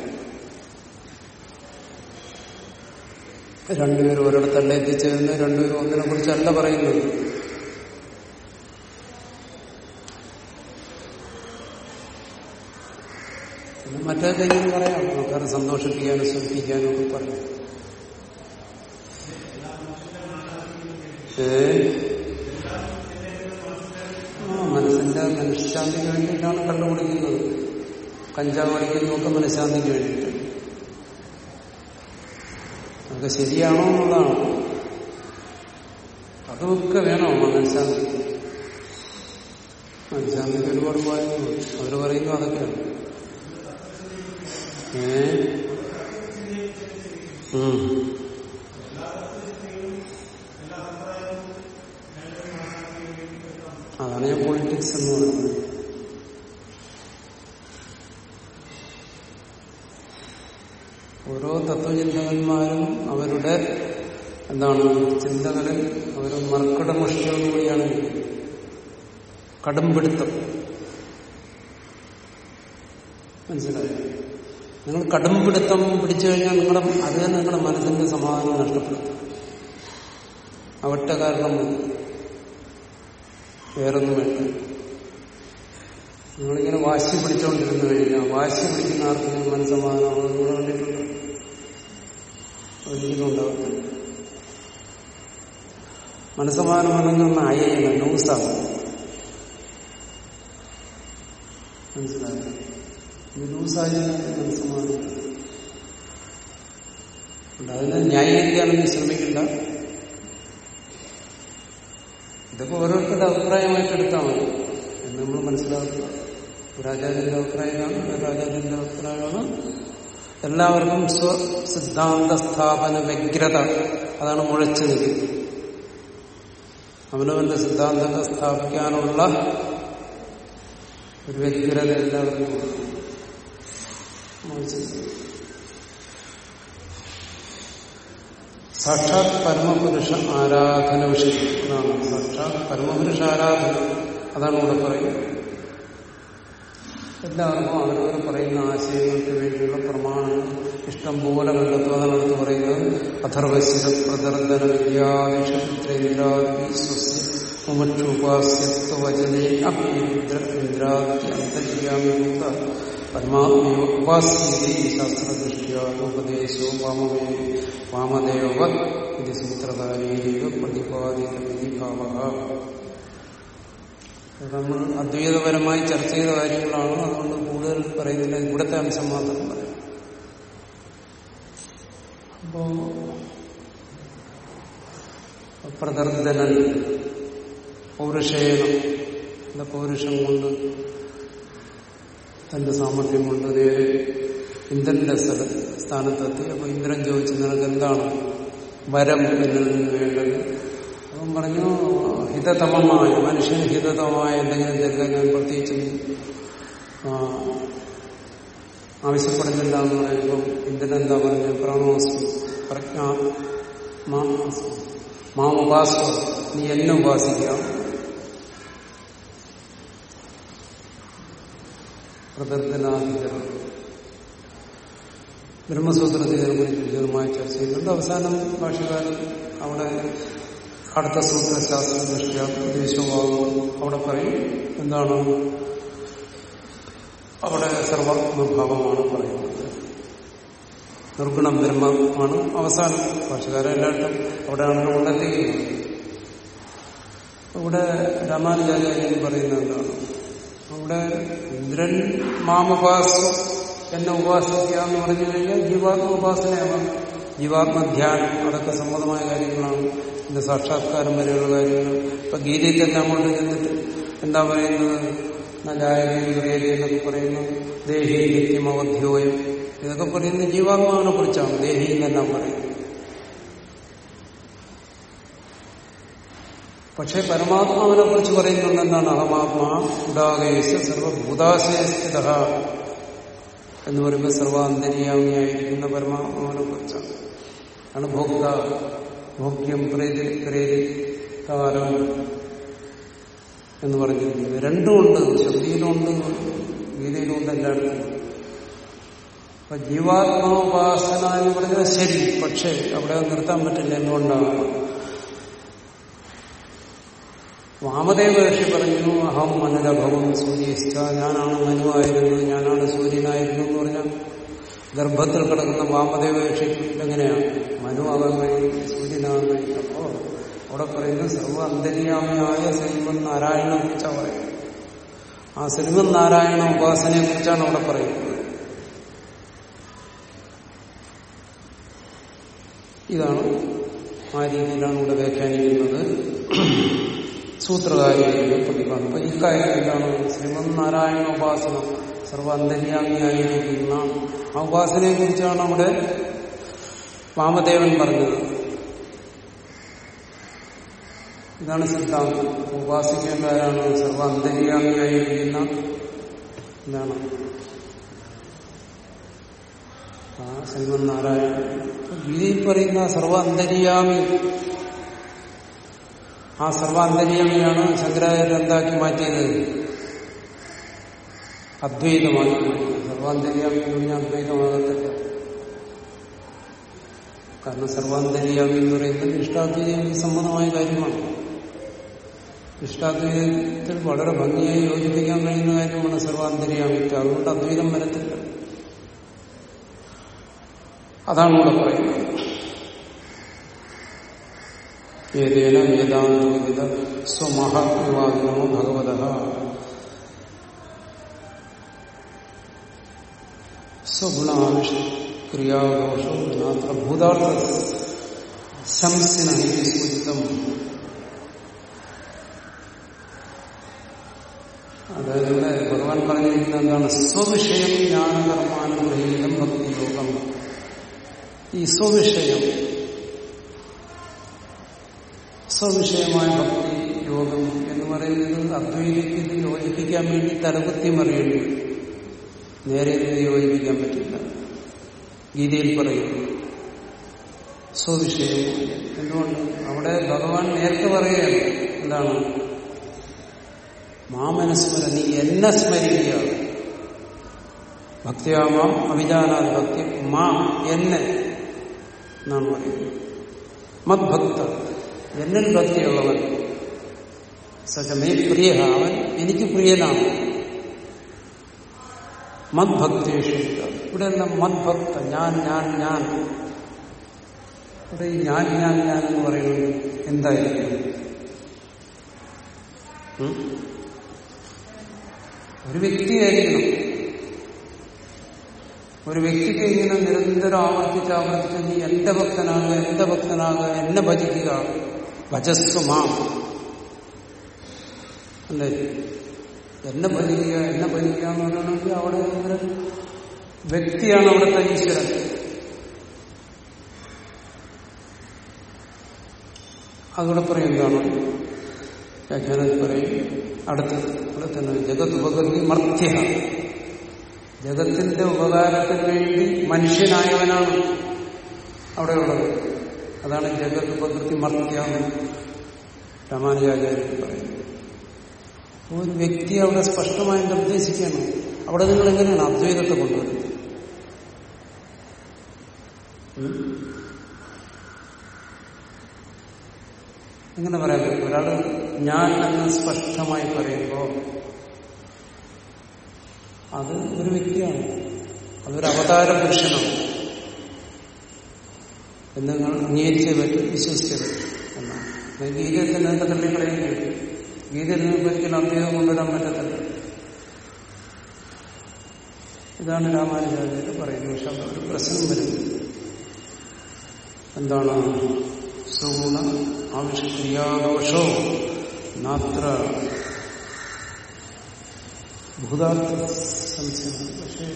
രണ്ടുപേരും ഒരിടത്തല്ല എത്തിച്ചേരുന്നത്. രണ്ടുപേരും ഒന്നിനെ കുറിച്ചല്ല പറയുന്നത്. മറ്റേ മറ്റേതെങ്കിലും പറയാം. ആൾക്കാരെ സന്തോഷിപ്പിക്കാനും സൂചിപ്പിക്കാനും ഒക്കെ പറയാം. ഏ? മനസ്സിന്റെ മനഃശാന്തിക്ക് വേണ്ടിയിട്ടാണ് കണ്ടുപിടിക്കുന്നത്. കഞ്ചാവ് അടിക്കുന്നതൊക്കെ മനഃശാന്തിക്ക് വേണ്ടിയിട്ട് അതൊക്കെ ശരിയാണോ എന്നുള്ളതാണ് അതൊക്കെ വേണോ മനഃശാന്തിക്ക് മനഃശാന്തിക്ക് ഒരുപാട് പറയുന്നു അവർ പറയുന്നു അതൊക്കെയാണ്. ഏ. അതാണ് ഞാൻ പൊളിറ്റിക്സ് എന്ന് പറയുന്നത് ഓരോ തത്വചിന്തകന്മാരും അവരുടെ എന്താണ് ചിന്തകളിൽ അവർ മർക്കടമുഷ്ടിയോടുകൂടിയാണ് കടുംപിടുത്തം. മനസ്സിലായി? നിങ്ങൾ കടുംപിടുത്തം പിടിച്ചു കഴിഞ്ഞാൽ നിങ്ങളുടെ അത് തന്നെ നിങ്ങളുടെ മനസ്സിന്റെ സമാധാനം നഷ്ടപ്പെടുത്തും. അവട്ട കാരണം വേറൊന്നും വേണ്ട. നിങ്ങളിങ്ങനെ വാശി പിടിച്ചുകൊണ്ടിരുന്നു കഴിഞ്ഞാൽ വാശി പിടിക്കുന്ന ആർക്കും മനസ്സമാധാനം നിങ്ങൾ കണ്ടിട്ടുണ്ട് ഒരിക്കലും ഉണ്ടാകത്തില്ല മനസ്സമാധാനം ന്യൂസാണ്. മനസ്സിലായോ ന്യൂസായ മനസ്സമാധാനം അതിനെ ന്യായീകരിക്കാനൊന്നും ശ്രമിക്കില്ല ഇതൊക്കെ ഓരോരുത്തരുടെ അഭിപ്രായമായിട്ട് എടുത്താൽ മതി. എന്ന് നമ്മൾ മനസ്സിലാക്കുക. രാജാവിന്റെ അഭിപ്രായമാണ് രാജാവിന്റെ അഭിപ്രായമാണ് എല്ലാവർക്കും സ്വസിദ്ധാന്ത സ്ഥാപന വ്യഗ്രത. അതാണ് മുഴച്ചു നിൽക്കുന്നത് അവനവന്റെ സിദ്ധാന്തങ്ങൾ സ്ഥാപിക്കാനുള്ള ഒരു വ്യക്തിരത നിൽക്കുന്നു. സാക്ഷാത് പരമപുരുഷ ആരാധന വിഷയം അതാണ് സാക്ഷാത് പരമപുരുഷ ആരാധന. അതാണ് ഇവിടെ പറയുന്നത്. എല്ലാവർക്കും അവരവർ പറയുന്ന ആശയങ്ങൾക്ക് വേണ്ടിയുള്ള പ്രമാണം ഇഷ്ടം പോലെ അതാണ് അടുത്ത് പറയുന്നത്. അഥർവശിര പ്രദർദന വിദ്യാദിഷേന്ദ്രാദി സ്വസ്യ മുമുക്ഷുപാസ്യത്വചനേ അഭ്യുദ്ര ഇന്ദ്രാദ്യന്തര്യാമിഭൂത പരമാത്മയോ ഉപാസ്യത്തെ ശാസ്ത്രദൃഷ്ട്യാ ഉപദേശോ വാമവേ വാമദേവ ഇത് നമ്മൾ അദ്വൈതപരമായി ചർച്ച ചെയ്ത കാര്യങ്ങളാണ്. അതുകൊണ്ട് കൂടുതൽ പറയുന്നില്ല ഇവിടുത്തെ അംശം മാത്രം പറയാം. അപ്പോ പ്രദർദനൻ പൗരുഷേനം പൗരുഷം കൊണ്ട് തന്റെ സാമർഥ്യം കൊണ്ട് നേരെ ഇന്ദ്രന്റെ സ്ഥല സ്ഥാനത്തെത്തി. അപ്പൊ ഇന്ദ്രൻ ചോദിച്ചു നിനക്ക് എന്താണ് വരം എന്നിൽ നിന്ന് വേണ്ടത്? അവൻ പറഞ്ഞു ഹിതതമമായ മനുഷ്യന് ഹിതതമമായ എന്തെങ്കിലും തരുന്ന ഞാൻ പ്രത്യേകിച്ചും ആവശ്യപ്പെടുന്നില്ല എന്ന് പറയുമ്പോൾ ഇന്ദ്രൻ എന്താ പറഞ്ഞു പ്രണോസ്മി. പ്രജ്ഞ മാം ഉപാസ നീ എന്നെ ഉപാസിക്കാം പ്രദർശനാധികരണം. ബ്രഹ്മസൂത്രത്തെ ഇതിനെക്കുറിച്ച് വിശദമായി ചർച്ച ചെയ്യുന്നുണ്ട് അവസാനം ഭാഷകാരൻ അവിടെ അടുത്ത സൂത്രശാസ്ത്ര ദൃഷ്ടിയ ഉപദേശമാകും അവിടെ പറയും. എന്താണ്? അവിടെ സർവാത്മഭാവമാണ് പറയുന്നത്. നിർഗുണം ബ്രഹ്മമാണ് അവസാനം. ഭാഷകാരൻ എല്ലായിട്ടും അവിടെയാണ് കൊണ്ടെത്തിക്കുന്നത് ഇവിടെ രാമാനുചാര്യം പറയുന്നത് എന്താണ്? അവിടെ ഇന്ദ്രൻ മാമുപാസം എന്നെ ഉപാസിക്കുക എന്ന് പറഞ്ഞു കഴിഞ്ഞാൽ ജീവാത്മ ഉപാസനയാണ് ജീവാത്മധ്യാനം അതൊക്കെ സമ്മതമായ കാര്യങ്ങളാണ്. എന്റെ സാക്ഷാത്കാരം വരെയുള്ള കാര്യങ്ങൾ. ഇപ്പൊ ഗീതയിൽ തന്നെ അങ്ങോട്ട് ചെന്നിട്ട് എന്താ പറയുന്നത്? എന്നൊക്കെ പറയുന്നു. ദേഹി നിത്യമവധ്യോയം. ഇതൊക്കെ പറയുന്നത് ജീവാത്മാവിനെ കുറിച്ചാണ്. ദേഹി എന്നെല്ലാം പറയുന്നത് പക്ഷെ പരമാത്മാവിനെ കുറിച്ച് പറയുന്നുണ്ട് എന്താണ് അഹമാത്മാ ഉദാകേശ സർവഭൂതാശയസ്ഥിത എന്ന് പറയുമ്പോൾ സർവാന്തര്യാമിയായിരിക്കുന്ന പരമാത്മാവിനെ കുറിച്ചാണ്. ആണ് ഭോക്ത ഭോഗ്യം പ്രേതി എന്ന് പറഞ്ഞിരിക്കുന്നത്. രണ്ടുമുണ്ട് ശബ്ദിയിലുണ്ട് ഗീതയിലുണ്ട് എല്ലായിടത്തും അപ്പൊ ജീവാത്മോപാസന എന്ന് പറഞ്ഞാൽ ശരി പക്ഷെ അവിടെ നിർത്താൻ പറ്റില്ല എന്തുകൊണ്ടാണ്? വാമദേവ ഋഷി പറഞ്ഞു അഹം മനുരഭവം സൂര്യസ്ഥ ഞാനാണ് മനുവായിരുന്നു ഞാനാണ് സൂര്യനായിരുന്നു എന്ന് പറഞ്ഞാൽ ഗർഭത്തിൽ കിടക്കുന്ന വാമദേവ ഋഷി എങ്ങനെയാണ് മനുവാകാൻ കഴിയും സൂര്യനാകാൻ കഴിയും അപ്പോ അവിടെ പറയുന്നത് സർവ അന്തര്യാമിയായ ശ്രീമൻ നാരായണനെ കുറിച്ചാണ് പറയുന്നത്. ആ ശ്രീമൻ നാരായണ ഉപാസനയെ കുറിച്ചാണ് അവിടെ പറയുന്നത്. ഇതാണ് ആ രീതിയിലാണ് ഇവിടെ വ്യാഖ്യാനിക്കുന്നത്. സൂത്രകാരിയെ പ്രതിഭാഗം അപ്പൊ ഇക്കാര്യം എന്താണ് ശ്രീമന് നാരായണ ഉപാസന സർവാന്തര്യാമിയായിരിക്കുന്ന ആ ഉപാസനയെ കുറിച്ചാണ് അവിടെ വാമദേവൻ പറഞ്ഞത്. ഇതാണ് സിദ്ധാന്തം. ഉപാസിക്കേണ്ട ആരാണ്? സർവ അന്തര്യാമിയായിരിക്കുന്ന എന്താണ്? നാരായണ ഗീതയിൽ പറയുന്ന സർവ അന്തര്യാമി ആ സർവാന്തര്യാമിയാണ് ശങ്കരാചാര്യ എന്താക്കി മാറ്റിയത്? അദ്വൈതമായി സർവാന്തര്യാമി എന്ന് അദ്വൈതമാകത്തില്ല. കാരണം സർവാന്തരീയാമി എന്ന് പറയുന്നത് ഇഷ്ടാദ്വൈതം സംബന്ധമായ കാര്യമാണ്. ഇഷ്ടാദ്വൈതത്തിൽ വളരെ ഭംഗിയായി യോജിപ്പിക്കാൻ കഴിയുന്ന കാര്യമാണ് സർവാന്തര്യാമിത്വം അതുകൊണ്ട് അദ്വൈതം വരത്തില്ല. അതാണ് ഇവിടെ പറയുന്നത്. ഏതേന വേദാന്തോദിത സ്വമഹാത്മവാദിനോ ഭഗവത. സ്വഗുണാവിഷ്ക്രിയാദോഷോ നാത്ര ഭൂതാർത്ഥ ശംസിന സൂചിതം അതായത് ഇവിടെ ഭഗവാൻ പറഞ്ഞിരിക്കുന്നത് എന്താണ്? സ്വവിഷയം ജ്ഞാനകർമാനുഗ്രഹീതം ഭക്തിയോഗം. ഈ സ്വവിഷയം സ്വവിഷയമായ ഭക്തി യോഗം എന്ന് പറയുന്നത് അദ്വൈതത്തിൽ യോജിപ്പിക്കാൻ വേണ്ടി തലകുത്തി മറിയേണ്ടി നേരെ യോജിപ്പിക്കാൻ പറ്റില്ല. ഗീതയിൽ പറയുന്നു സ്വവിഷയം എന്തുകൊണ്ട്? അവിടെ ഭഗവാൻ നേരത്തെ പറയുകയാണ് എന്താണ്? മാമനസ്മര നീ എന്നെ സ്മരിക്കുക. ഭക്തിയാമാം അഭിജാനാ ഭക്തി മാം എന്നെ എന്നാണ് പറയുന്നത്. മദ്ഭക്ത എന്നിൽ ഭക്തിയുള്ളവൻ. സജമേ പ്രിയ അവൻ എനിക്ക് പ്രിയനാണ്. മദ്ഭക്തേഷ ഇവിടെ എല്ലാം മദ്ഭക്ത ഞാൻ ഞാൻ ഞാൻ. ഇവിടെ ഈ ഞാൻ ഞാൻ ഞാൻ എന്ന് പറയുന്നത് എന്തായിരിക്കും? ഒരു വ്യക്തിയായിരിക്കണം. ഒരു വ്യക്തിക്ക് ഇങ്ങനെ നിരന്തരം ആവർത്തിച്ച് ആവർത്തിച്ച് നീ എന്റെ ഭക്തനാകുക എന്റെ ഭക്തനാകുക എന്നെ ഭജിക്കുക. ഭജസ്വമാം അല്ലേ? എന്നെ ഭജിക്കുക എന്നെ ഭജിക്കുക എന്ന് പറയണമെങ്കിൽ അവിടെ ഒരു വ്യക്തിയാണ് അവിടുത്തെ ഈശ്വരൻ. അതുകൂടെ പറയും എന്താണ് വ്യാഖ്യാനത്തിൽ പറയും അടുത്ത് ഇവിടെ തന്നെ ജഗത് ഉപകരണി മർത്യ ജഗത്തിന്റെ ഉപകാരത്തിന് വേണ്ടി മനുഷ്യനായവനാണ് അവിടെയുള്ളത്. അതാണ് ജഗത് ഉപകൃതി മർത്യാന്ന് രാമാനുജാചാര്യൻ പറയുന്നത്. ഒരു വ്യക്തി അവിടെ സ്പഷ്ടമായി നിർദ്ദേശിക്കണം അവിടെ നിങ്ങൾ എങ്ങനെയാണ് അദ്വൈതത്തെ കൊണ്ടുവരുന്നത്? എങ്ങനെ പറയാൻ പറ്റും? ഒരാൾ ഞാൻ എന്ന് സ്പഷ്ടമായി പറയുമ്പോൾ അത് ഒരു വ്യക്തിയാണ്. അതൊരു അവതാര പുരുഷനാണ്. എന്ന് അംഗീകരിച്ചേ പറ്റും വിശ്വസിച്ചേ പറ്റും എന്നാണ്. ഗീതയിൽ തന്നെ അതിന്റെ കഴിയും ഗീതയിൽ നിങ്ങൾക്ക് ഒരിക്കലും അദ്വൈതം കൊണ്ടുവരാൻ പറ്റത്തില്ല. ഇതാണ് രാമാനുജാചാര്യ പറയുന്നത്. പക്ഷെ അവിടെ ഒരു പ്രശ്നം വരുന്നത് എന്താണ്? സുഗുണ ആവിഷ്ക്രിയാദോഷോ നാത്ര ഭൂതാർത്ഥ സംശയം പക്ഷെ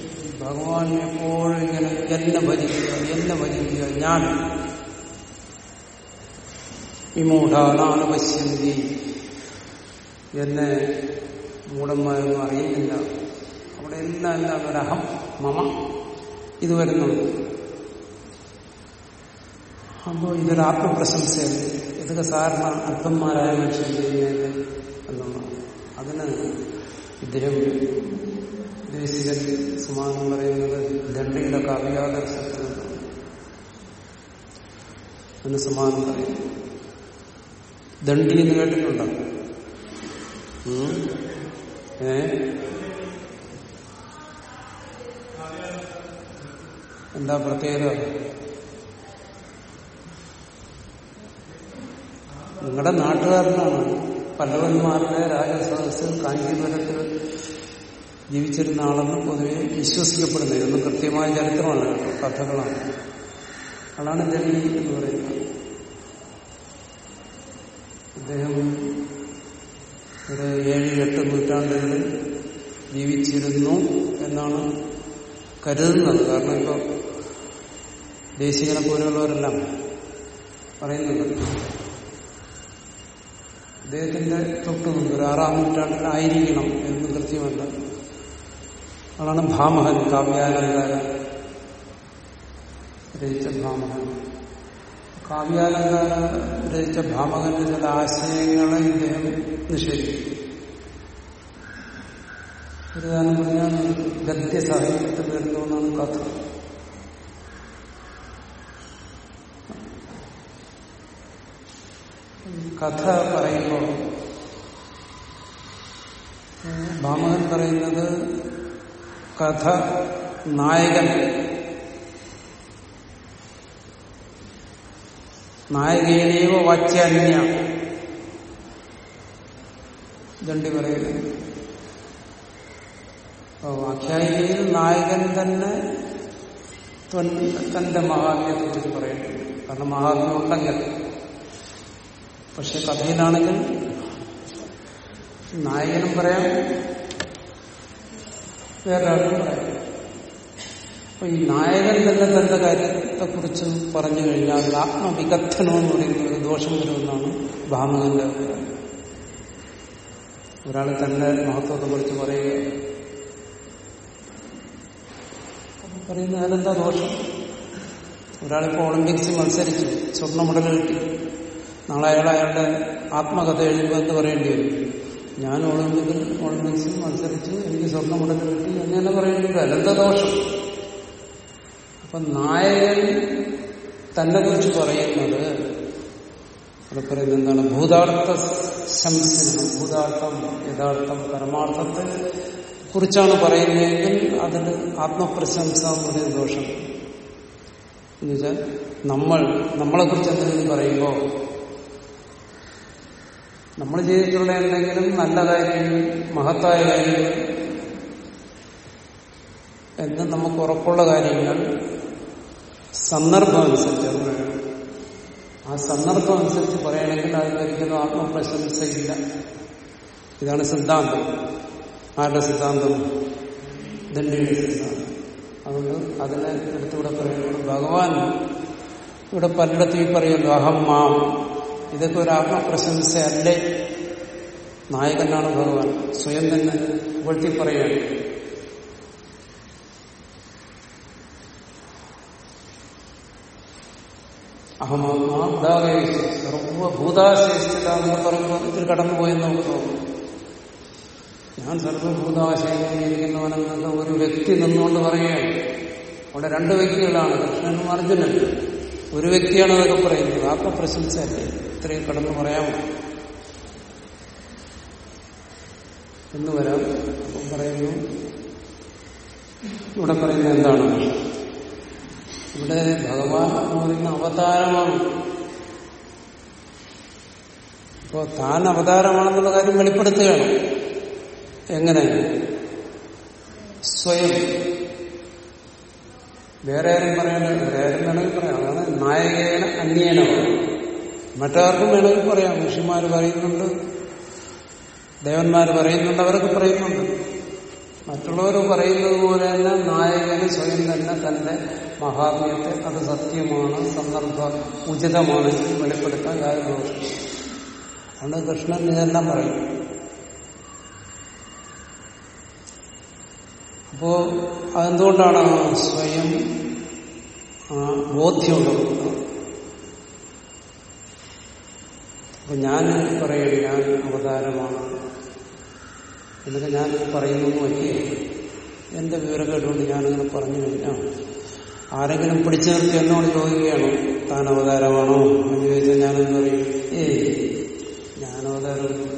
ഭഗവാൻ എപ്പോഴും ഇങ്ങനെ എന്നെ ഭജിക്കുക എന്നെ ഭജിക്കുക ഞാൻ വിമൂഢാനാണ് പശ്യന്തി എന്നെ മൂഢന്മാരൊന്നും അറിയുന്നില്ല. അവിടെ എല്ലാം എല്ലാം ഒരഹം മമ ഇത് വരുന്നുണ്ട് അപ്പോൾ ഇതൊരു ആത്മപ്രശംസയാണ്. ഇതൊക്കെ സാധാരണ അർത്ഥന്മാരായ മനുഷ്യൻ ചെയ്യുന്നത് എന്നുള്ളതാണ്. അതിന് ഇദ്ദേഹം ദേശികൻ സമാനം പറയുന്നത് ദണ്ഡിയുടെ കാവ്യാദർശത്തിനാണ് അതിന് സമാനം പറയുന്നു. ദണ്ഡി എന്ന് കേട്ടിട്ടുണ്ടോ? ഏ? എന്താ പ്രത്യേകത? നിങ്ങളുടെ നാട്ടുകാരനാണ്. പല്ലവന്മാരുടെ രാജസദസ്സിൽ കാഞ്ചീപുരത്തിൽ ജീവിച്ചിരുന്ന ആളെന്ന് പൊതുവെ വിശ്വസിക്കപ്പെടുന്നത് ഇതൊന്നും കൃത്യമായ ചരിത്രമാണ് കഥകളാണ്. അതാണ് ഡൽഹി എന്ന് പറയുന്നത്. അദ്ദേഹം ഒരു ഏഴ് എട്ട് നൂറ്റാണ്ടുകളിൽ ജീവിച്ചിരുന്നു എന്നാണ് കരുതുന്നത്. കാരണം ഇപ്പോൾ ദേശീയനെ പോലെയുള്ളവരെല്ലാം പറയുന്നുണ്ട്. അദ്ദേഹത്തിന്റെ തൊട്ട് മുമ്പ് ഒരു ആറാം നൂറ്റാണ്ടിലായിരിക്കണം എന്ന് കൃത്യമല്ല അതാണ് ഭാമഹൻ കാവ്യാലങ്കാരം. രചിച്ച ഭാമഹൻ. കാവ്യാലങ്കാരം രചിച്ച ഭാമകന്റെ ചില ആശയങ്ങളെ ഇദ്ദേഹം നിഷേധിക്കും. ഒരു കാരണം പറഞ്ഞാൽ ഗദ്യ സാഹിത്യത്തിൽ എന്നാണ് കഥ. കഥ പറയുമ്പോൾ ഭാമകൻ പറയുന്നത് കഥ നായകൻ. നായകേനേവ വാച്യാന്യ ദണ്ഡി പറയുന്നത്. അപ്പൊ ആഖ്യായികയിൽ നായകൻ തന്നെ തന്റെ മഹാത്മ്യത്തെ കുറിച്ച് പറയുന്നുണ്ട് കാരണം മഹാത്മ്യം ഉണ്ടെങ്കിൽ പക്ഷെ കഥയിലാണെങ്കിൽ നായകനും പറയാം വേറൊരാളും പറയാം. അപ്പൊ ഈ നായകൻ തന്നെ തന്റെ കാര്യത്തെക്കുറിച്ച് പറഞ്ഞു കഴിഞ്ഞാൽ ആത്മവികഥനം എന്ന് പറയുന്ന ഒരു ദോഷം വരുമെന്നാണ് ഭാമകന്റെ ഒരാൾ തന്റെ മഹത്വത്തെ കുറിച്ച് പറയുക പറയുന്ന അതിലെന്താ ദോഷം? ഒരാളിപ്പോ ഒളിമ്പിക്സിൽ മത്സരിച്ചു സ്വർണ മെഡൽ കിട്ടി. നാളെ അയാൾ അയാളുടെ ആത്മകഥ എഴുതുമ്പോൾ എന്ത് പറയേണ്ടി വരും? ഞാൻ ഒളിമ്പിക്കിൽ ഒളിമ്പിക്സിൽ മത്സരിച്ചു എനിക്ക് സ്വർണം മെഡൽ കിട്ടി തന്നെ പറയേണ്ടി വരും. അല്ലെന്താ ദോഷം? അപ്പൊ നായകൻ തന്നെ കുറിച്ച് പറയുന്നത് അത് പറയുന്നത് എന്താണ്? ഭൂതാർത്ഥ ശംസനം ഭൂതാർത്ഥം യഥാർത്ഥം പരമാർത്ഥത്തെ കുറിച്ചാണ് പറയുന്നതെങ്കിൽ അതിൽ ആത്മപ്രശംസ പറയുന്ന ദോഷം. എന്നുവെച്ചാൽ നമ്മൾ നമ്മളെ കുറിച്ച് എന്തെങ്കിലും പറയുമ്പോൾ നമ്മൾ ചെയ്തിട്ടുള്ള എന്തെങ്കിലും നല്ല കാര്യങ്ങൾ മഹത്തായ കാര്യങ്ങൾ എന്ന് നമുക്ക് ഉറപ്പുള്ള കാര്യങ്ങൾ സന്ദർഭം അനുസരിച്ച് ആ സന്ദർഭം അനുസരിച്ച് പറയണമെങ്കിൽ അതിനൊരിക്കലും ആത്മപ്രശംസയില്ല. ഇതാണ് സിദ്ധാന്തം. ആരുടെ സിദ്ധാന്തം? ദണ്ഡിയുടെ സിദ്ധാന്തം. അതുകൊണ്ട് അതിനെ എടുത്തുകൂടെ പറയുന്നത് ഭഗവാൻ ഇവിടെ പലയിടത്തും ഈ പറയുമല്ലോ അഹം മാം. ഇതൊക്കെ ഒരു ആത്മപ്രശംസയല്ലേ നായകനാണ് ഭഗവാൻ. സ്വയം തന്നെ പുകഴ്ത്തി പറയുകയാണ്. അഹമാത്മാ എന്ന് പറയുമ്പോൾ ഇതിൽ കടന്നുപോയെന്ന് നമുക്ക് ഞാൻ സർവഭൂതാശയിലിരിക്കുന്നവനെന്നുള്ള ഒരു വ്യക്തി നിന്നുകൊണ്ട് പറയുകയാണ്. അവിടെ രണ്ട് വ്യക്തികളാണ് കൃഷ്ണനും അർജുനനും. ഒരു വ്യക്തിയാണ് അതൊക്കെ പറയുന്നത്. ആത്മപ്രശംസയല്ലേ ഇത്രയും കടന്നു പറയാമോ? എന്ന് വരാം. അപ്പം പറയുന്നു ഇവിടെ പറയുന്നത് എന്താണ്? ഇവിടെ ഭഗവാൻ എന്ന് പറയുന്ന അവതാരമാണ്. ഇപ്പോ താൻ അവതാരമാണെന്നുള്ള കാര്യം വെളിപ്പെടുത്തുകയാണ്. എങ്ങനെ? സ്വയം. വേറെ ആരും പറയാനും വേറെ ആരും വേണമെങ്കിൽ പറയാം. അതാണ് നായകേന അന്യേനമാണ് മറ്റാർക്കും വേണമെങ്കിൽ പറയാം. ഋഷിമാർ പറയുന്നുണ്ട് ദേവന്മാർ പറയുന്നുണ്ട് അവരൊക്കെ പറയുന്നുണ്ട്. മറ്റുള്ളവർ പറയുന്നത് പോലെ തന്നെ നായകന് സ്വയം തന്നെ തന്റെ മഹാത്മ്യത്തെ അത് സത്യമാണ് സന്ദർഭ ഉചിതമാണ് വെളിപ്പെടുത്താൻ കാര്യമാണ് അതുകൊണ്ട് കൃഷ്ണൻ ഇതെല്ലാം പറയും. അപ്പോ അതെന്തുകൊണ്ടാണ് സ്വയം ബോധ്യമുള്ളത്? അപ്പൊ ഞാൻ പറയുന്നത് ഞാൻ അവതാരമാണ്. എന്നൊക്കെ ഞാൻ പറയുന്നു വലിയ എന്റെ വിവരം കേട്ടുകൊണ്ട് ഞാനിങ്ങനെ പറഞ്ഞു കഴിഞ്ഞാൽ ആരെങ്കിലും പിടിച്ചു നിർത്തി എന്നോട് ചോദിക്കുകയാണോ താൻ അവതാരമാണോ? എന്ന് ചോദിച്ചാൽ ഞാനെന്ന് പറയും? ഏയ് ഞാൻ അവതാരം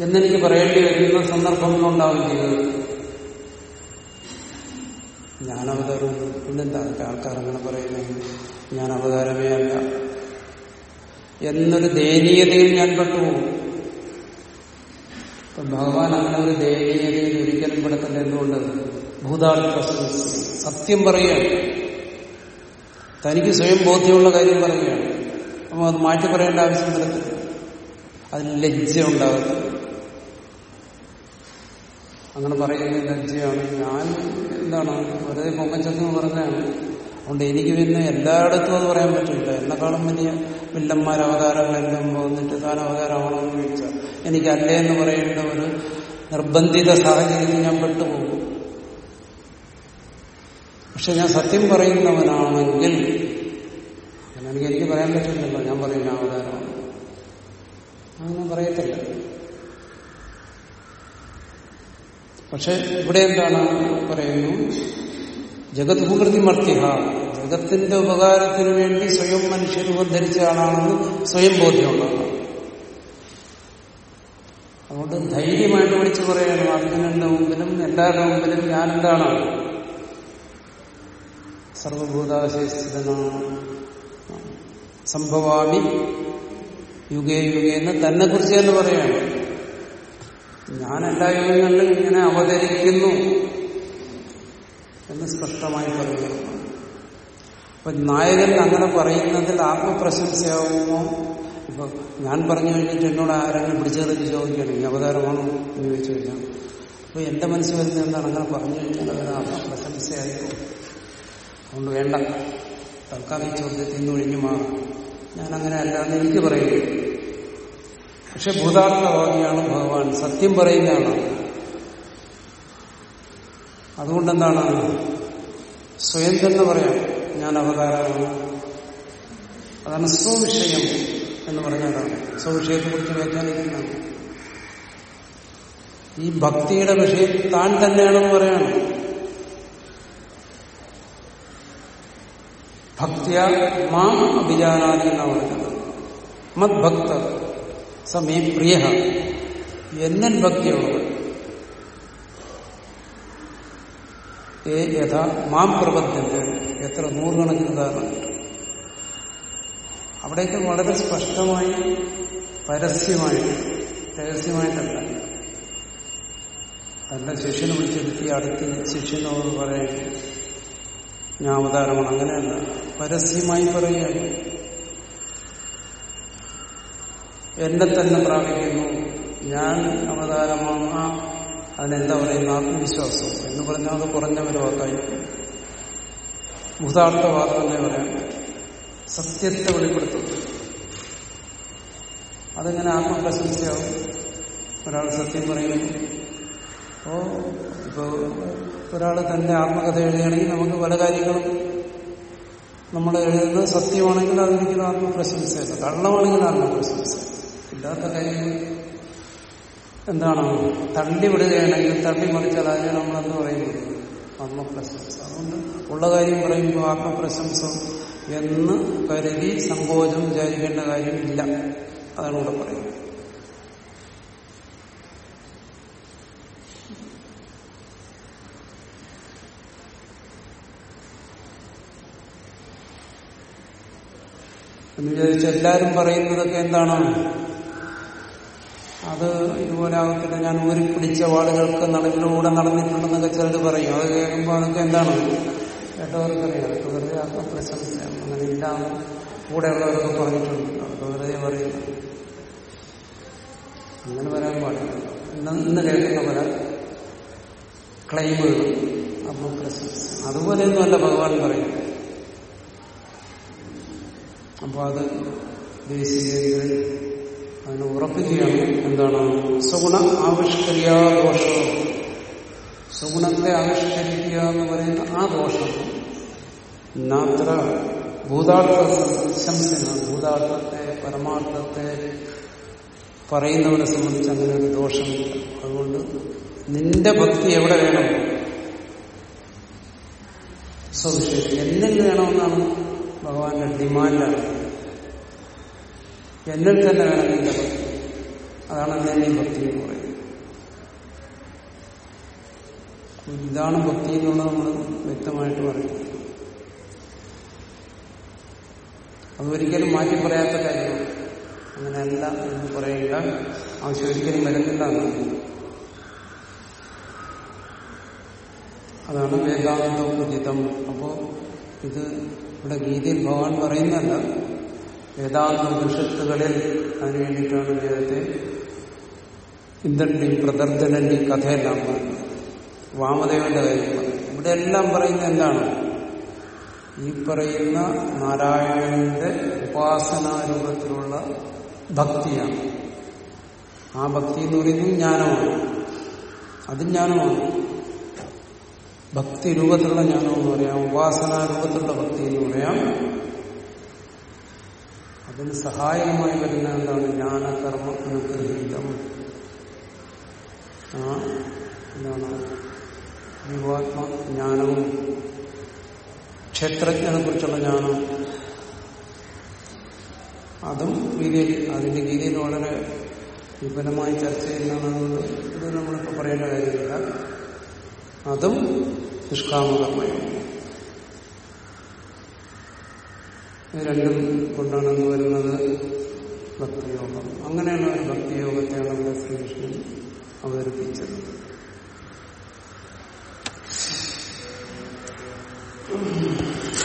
എന്നെനിക്ക് പറയേണ്ടി വരുന്ന സന്ദർഭങ്ങളുണ്ടാവും ചെയ്തത് ഞാൻ അവതാരം പിന്നെന്താ ആൾക്കാർ അങ്ങനെ പറയുന്നത്? ഞാൻ അവതാരമേ അല്ല. എന്നൊരു ദയനീയതയിൽ ഞാൻ പെട്ടുപോകും. ഭഗവാൻ അങ്ങനെ ഒരു ദയനീയതയിൽ ഒരിക്കലും പെടുത്തില്ല എന്തുകൊണ്ട്? ഭൂതാർത്ഥ സത്യം പറയുകയാണ്. തനിക്ക് സ്വയം ബോധ്യമുള്ള കാര്യം പറയുകയാണ്. അപ്പോൾ അത് മാറ്റി പറയേണ്ട ആവശ്യം വരത്തില്ല. അതിന് ലജ്ജ ഉണ്ടാകത്തില്ല അങ്ങനെ പറയുന്ന ലജ്ജയാണ് ഞാൻ എന്താണ് വെറുതെ പൊങ്ങച്ചെന്ന് പറഞ്ഞാണ് അതുകൊണ്ട് എനിക്ക് പിന്നെ എല്ലായിടത്തും അത് പറയാൻ പറ്റില്ല. എന്നെക്കാളും വലിയ വില്ലന്മാർ അവതാരങ്ങളെല്ലാം വന്നിട്ട് താൻ അവതാരമാണെന്ന് ചോദിച്ചാൽ എനിക്കല്ലേ എന്ന് പറയേണ്ട ഒരു നിർബന്ധിത സാഹചര്യത്തിൽ ഞാൻ പെട്ടുപോകും. പക്ഷെ ഞാൻ സത്യം പറയുന്നവനാണെങ്കിൽ എനിക്ക് എനിക്ക് പറയാൻ പറ്റില്ലല്ലോ. ഞാൻ പറയുന്ന അവതാരമാണ്. അങ്ങനെ പറയത്തില്ല. പക്ഷെ ഇവിടെ എന്താണ് പറയുന്നു? ജഗത് ഭൂകൃതി മർത്തിഹ ജഗത്തിന്റെ ഉപകാരത്തിന് വേണ്ടി സ്വയം മനുഷ്യരൂപം ധരിച്ച ആളാണെന്ന് സ്വയം ബോധ്യമുള്ളതാണ് അതുകൊണ്ട് ധൈര്യമായിട്ട് വിളിച്ചു പറയണം അർജുനന്റെ മുമ്പിലും എല്ലാവരുടെ മുമ്പിലും ഞാൻ എന്താണ്? സർവഭൂതാശേഷിതനാണ് സംഭവാമി യുഗേ യുഗേന്ന് തന്നെ കുറിച്ച് തന്നെ പറയാണ് ഞാൻ എല്ലാ യോഗങ്ങളിലും ഇങ്ങനെ അവതരിക്കുന്നു എന്ന് സ്പഷ്ടമായി പറയുന്നു. അപ്പൊ നായകൻ അങ്ങനെ പറയുന്നതിൽ ആത്മപ്രശംസയാകുമോ ഇപ്പൊ ഞാൻ പറഞ്ഞു കഴിഞ്ഞിട്ട് എന്നോട് ആരെങ്കിലും പിടിച്ചെറിഞ്ഞ് ചോദിക്കണം ഈ അവതാരമാണോ എന്ന് ചോദിച്ചു കഴിഞ്ഞാൽ അപ്പൊ എന്റെ മനസ്സിൽ വരുന്നത് എന്താണ്? അങ്ങനെ പറഞ്ഞു കഴിഞ്ഞാൽ അതൊരു ആത്മപ്രശംസയായി അതുകൊണ്ട് വേണ്ട. തൽക്കാലം ചോദ്യത്തിൽ നിന്ന് ഒഴിഞ്ഞു മാറും. ഞാൻ അങ്ങനെ അല്ലാന്ന് എനിക്ക് പറയുന്നു പക്ഷെ ഭൂതാത്മവാദിയാണ് ഭഗവാൻ സത്യം പറയുന്നതാണ്. അതുകൊണ്ടെന്താണ്? സ്വയം തന്നെ പറയാം. ഞാൻ അവതാരമാണ് അതാണ് സ്വവിഷയം എന്ന് പറഞ്ഞതാണ്. സ്വവിഷയത്തെക്കുറിച്ച് വ്യാഖ്യാനിക്കുന്നതാണ് ഈ ഭക്തിയുടെ വിഷയം താൻ തന്നെയാണെന്ന് പറയാണ്. ഭക്തിയ മാം അഭിജാനാദി എന്നാണ് പറയുന്നത്. മത് ഭക്ത സമേ പ്രിയ എന്നൻ ഭക്തിയുള്ളവൻ യഥാ മാം പ്രബദ്ധന്റെ എത്ര നൂറുകണക്കിന് ഉദാഹരണമുണ്ട് അവിടേക്ക് വളരെ സ്പഷ്ടമായി പരസ്യമായി രഹസ്യമായിട്ടല്ല. തന്റെ ശിഷ്യനെ വിളിച്ചെടുത്തി അടുത്ത് ശിഷ്യനോട് പറയും ഞാൻ അവതാരമാണ് അങ്ങനെയല്ല. പരസ്യമായി പറയുകയാണ്. എന്നെ തന്നെ പ്രാപിക്കുന്നു. ഞാൻ അവതാരമാണ് അതിനെന്താ പറയുന്ന ആത്മവിശ്വാസം? എന്ന് പറഞ്ഞാൽ അത് കുറഞ്ഞ ഒരു വാക്കായി ഭൂതാർത്ഥ വാക്കെന്നേ പറയാം. സത്യത്തെ വെളിപ്പെടുത്തും. അതെങ്ങനെ ആത്മപ്രശംസയാവും? ഒരാൾ സത്യം പറയുന്നു. അപ്പോ ഇപ്പോ ഒരാൾ തന്റെ ആത്മകഥ എഴുതുകയാണെങ്കിൽ നമുക്ക് പല കാര്യങ്ങളും നമ്മൾ എഴുതുന്നത് സത്യമാണെങ്കിൽ അതൊരിക്കലും ആത്മപ്രശംസയല്ല. കള്ളമാണെങ്കിൽ ആത്മപ്രശംസ ഇല്ലാത്ത കാര്യങ്ങൾ എന്താണ്? തള്ളിവിടുകയാണെങ്കിൽ തള്ളി മറിച്ചാൽ അതിനെ നമ്മളെന്ന് പറയുന്നത് ആത്മപ്രശംസ അതുകൊണ്ട് ഉള്ള കാര്യം പറയുമ്പോൾ ആത്മപ്രശംസ എന്ന് കരുതി സങ്കോചം വിചാരിക്കേണ്ട കാര്യമില്ല. അതാണ് ഇവിടെ പറയുന്നത്. എന്ന് വിചാരിച്ച് എല്ലാവരും പറയുന്നതൊക്കെ എന്താണ്? അത് ഇതുപോലെ ആകത്തില്ല ഞാൻ ഊരി പിടിച്ച വാളുകൾക്ക് നടക്കിലൂടെ നടന്നിട്ടുണ്ടെന്നൊക്കെ ചിലർ പറയും. അത് കേൾക്കുമ്പോൾ അതൊക്കെ എന്താണ്? കേട്ടവർക്കറിയാം അതൊക്കെ വെറുതെ ആത്മപ്രശംസയാണ് അങ്ങനെ ഇല്ലാന്ന് കൂടെയുള്ളവരൊക്കെ പറഞ്ഞിട്ടുണ്ട്. അതൊക്കെ വെറുതെ പറയും. അങ്ങനെ വരാൻ പാടില്ല. ഇന്ന് കേൾക്കുന്ന പല ക്ലെയിമുകൾ ആത്മപ്രശംസ അതുപോലെയൊന്നുമല്ല ഭഗവാൻ പറയും അപ്പോൾ അത് ദേശീയതയിൽ അതിനെ ഉറപ്പിക്കുകയാണ്. എന്താണ്? സുഗുണ ആവിഷ്കരിയാ ദോഷം. സുഗുണത്തെ ആവിഷ്കരിക്കുക എന്ന് പറയുന്ന ആ ദോഷം നാത്ര ഭൂതാർത്ഥ ശംസന ഭൂതാർത്ഥത്തെ പരമാർത്ഥത്തെ പറയുന്നവരെ സംബന്ധിച്ച് അങ്ങനെ ഒരു ദോഷമില്ല അതുകൊണ്ട് നിന്റെ ഭക്തി എവിടെ വേണം? സ്വവിശേഷം. എന്നിൽ വേണമെന്നാണ് ഭഗവാന്റെ ഡിമാൻഡാണ്. എന്നിൽ തന്നെ വേണം നിന്റെ ഭക്തി. അതാണ് എന്നെ ഭക്തി എന്ന് പറയുന്നത്. ഇതാണ് ഭക്തി എന്നുള്ളത് നമ്മൾ വ്യക്തമായിട്ട് പറയുന്നത് അതൊരിക്കലും മാറ്റി പറയാത്ത കാര്യമാണ്. അങ്ങനെയല്ല എന്ന് പറയേണ്ട ആവശ്യം ഒരിക്കലും വരുന്നില്ല എന്നാണ്. അതാണ് വേദാന്തം ഉചിതം. അപ്പോ ഇത് ഇവിടെ ഗീതയിൽ ഭഗവാൻ പറയുന്നതല്ല. വേദാന്ത ഉപനിഷത്തുകളിൽ അതിനു വേണ്ടിയിട്ടാണ് വേദത്തെ ഇന്ദ്രന്റെയും പ്രദർശനന്റെയും കഥയെല്ലാം വാമദേവന്റെ കാര്യം ഇവിടെ എല്ലാം പറയുന്നത് എന്താണ്? ഈ പറയുന്ന നാരായണന്റെ ഉപാസനാരൂപത്തിലുള്ള ഭക്തിയാണ്. ആ ഭക്തി എന്ന് പറയുന്നത് ജ്ഞാനമാണ്. അത് ജ്ഞാനമാണ്. ഭക്തി രൂപത്തിലുള്ള ജ്ഞാനം എന്ന് പറയാം. ഉപാസനാരൂപത്തിലുള്ള ഭക്തി എന്ന് പറയാം. അതിന് സഹായകമായി വരുന്ന എന്താണ്? ജ്ഞാനകർമ്മ അനുഗ്രഹീതം ആ എന്താണ്? ജീവാത്മ ജ്ഞാനവും ക്ഷേത്രജ്ഞനെ കുറിച്ചുള്ള ജ്ഞാനം. അതും ഗീതയിൽ അതിന്റെ ഗീതയിൽ വളരെ വിപുലമായി ചർച്ച ചെയ്യുന്നതുകൊണ്ട് ഇത് നമ്മളിപ്പോൾ പറയേണ്ട കാര്യമില്ല. അതും നിഷ്കാമകർമ്മയും ഇത് രണ്ടും കൊണ്ടാണ് എന്ന് വരുന്നത് ഭക്തിയോഗം അങ്ങനെയുള്ള ഒരു ഭക്തിയോഗത്തെയാണ് നമ്മുടെ ശ്രീകൃഷ്ണൻ അവതരിപ്പിച്ചത് Thank you.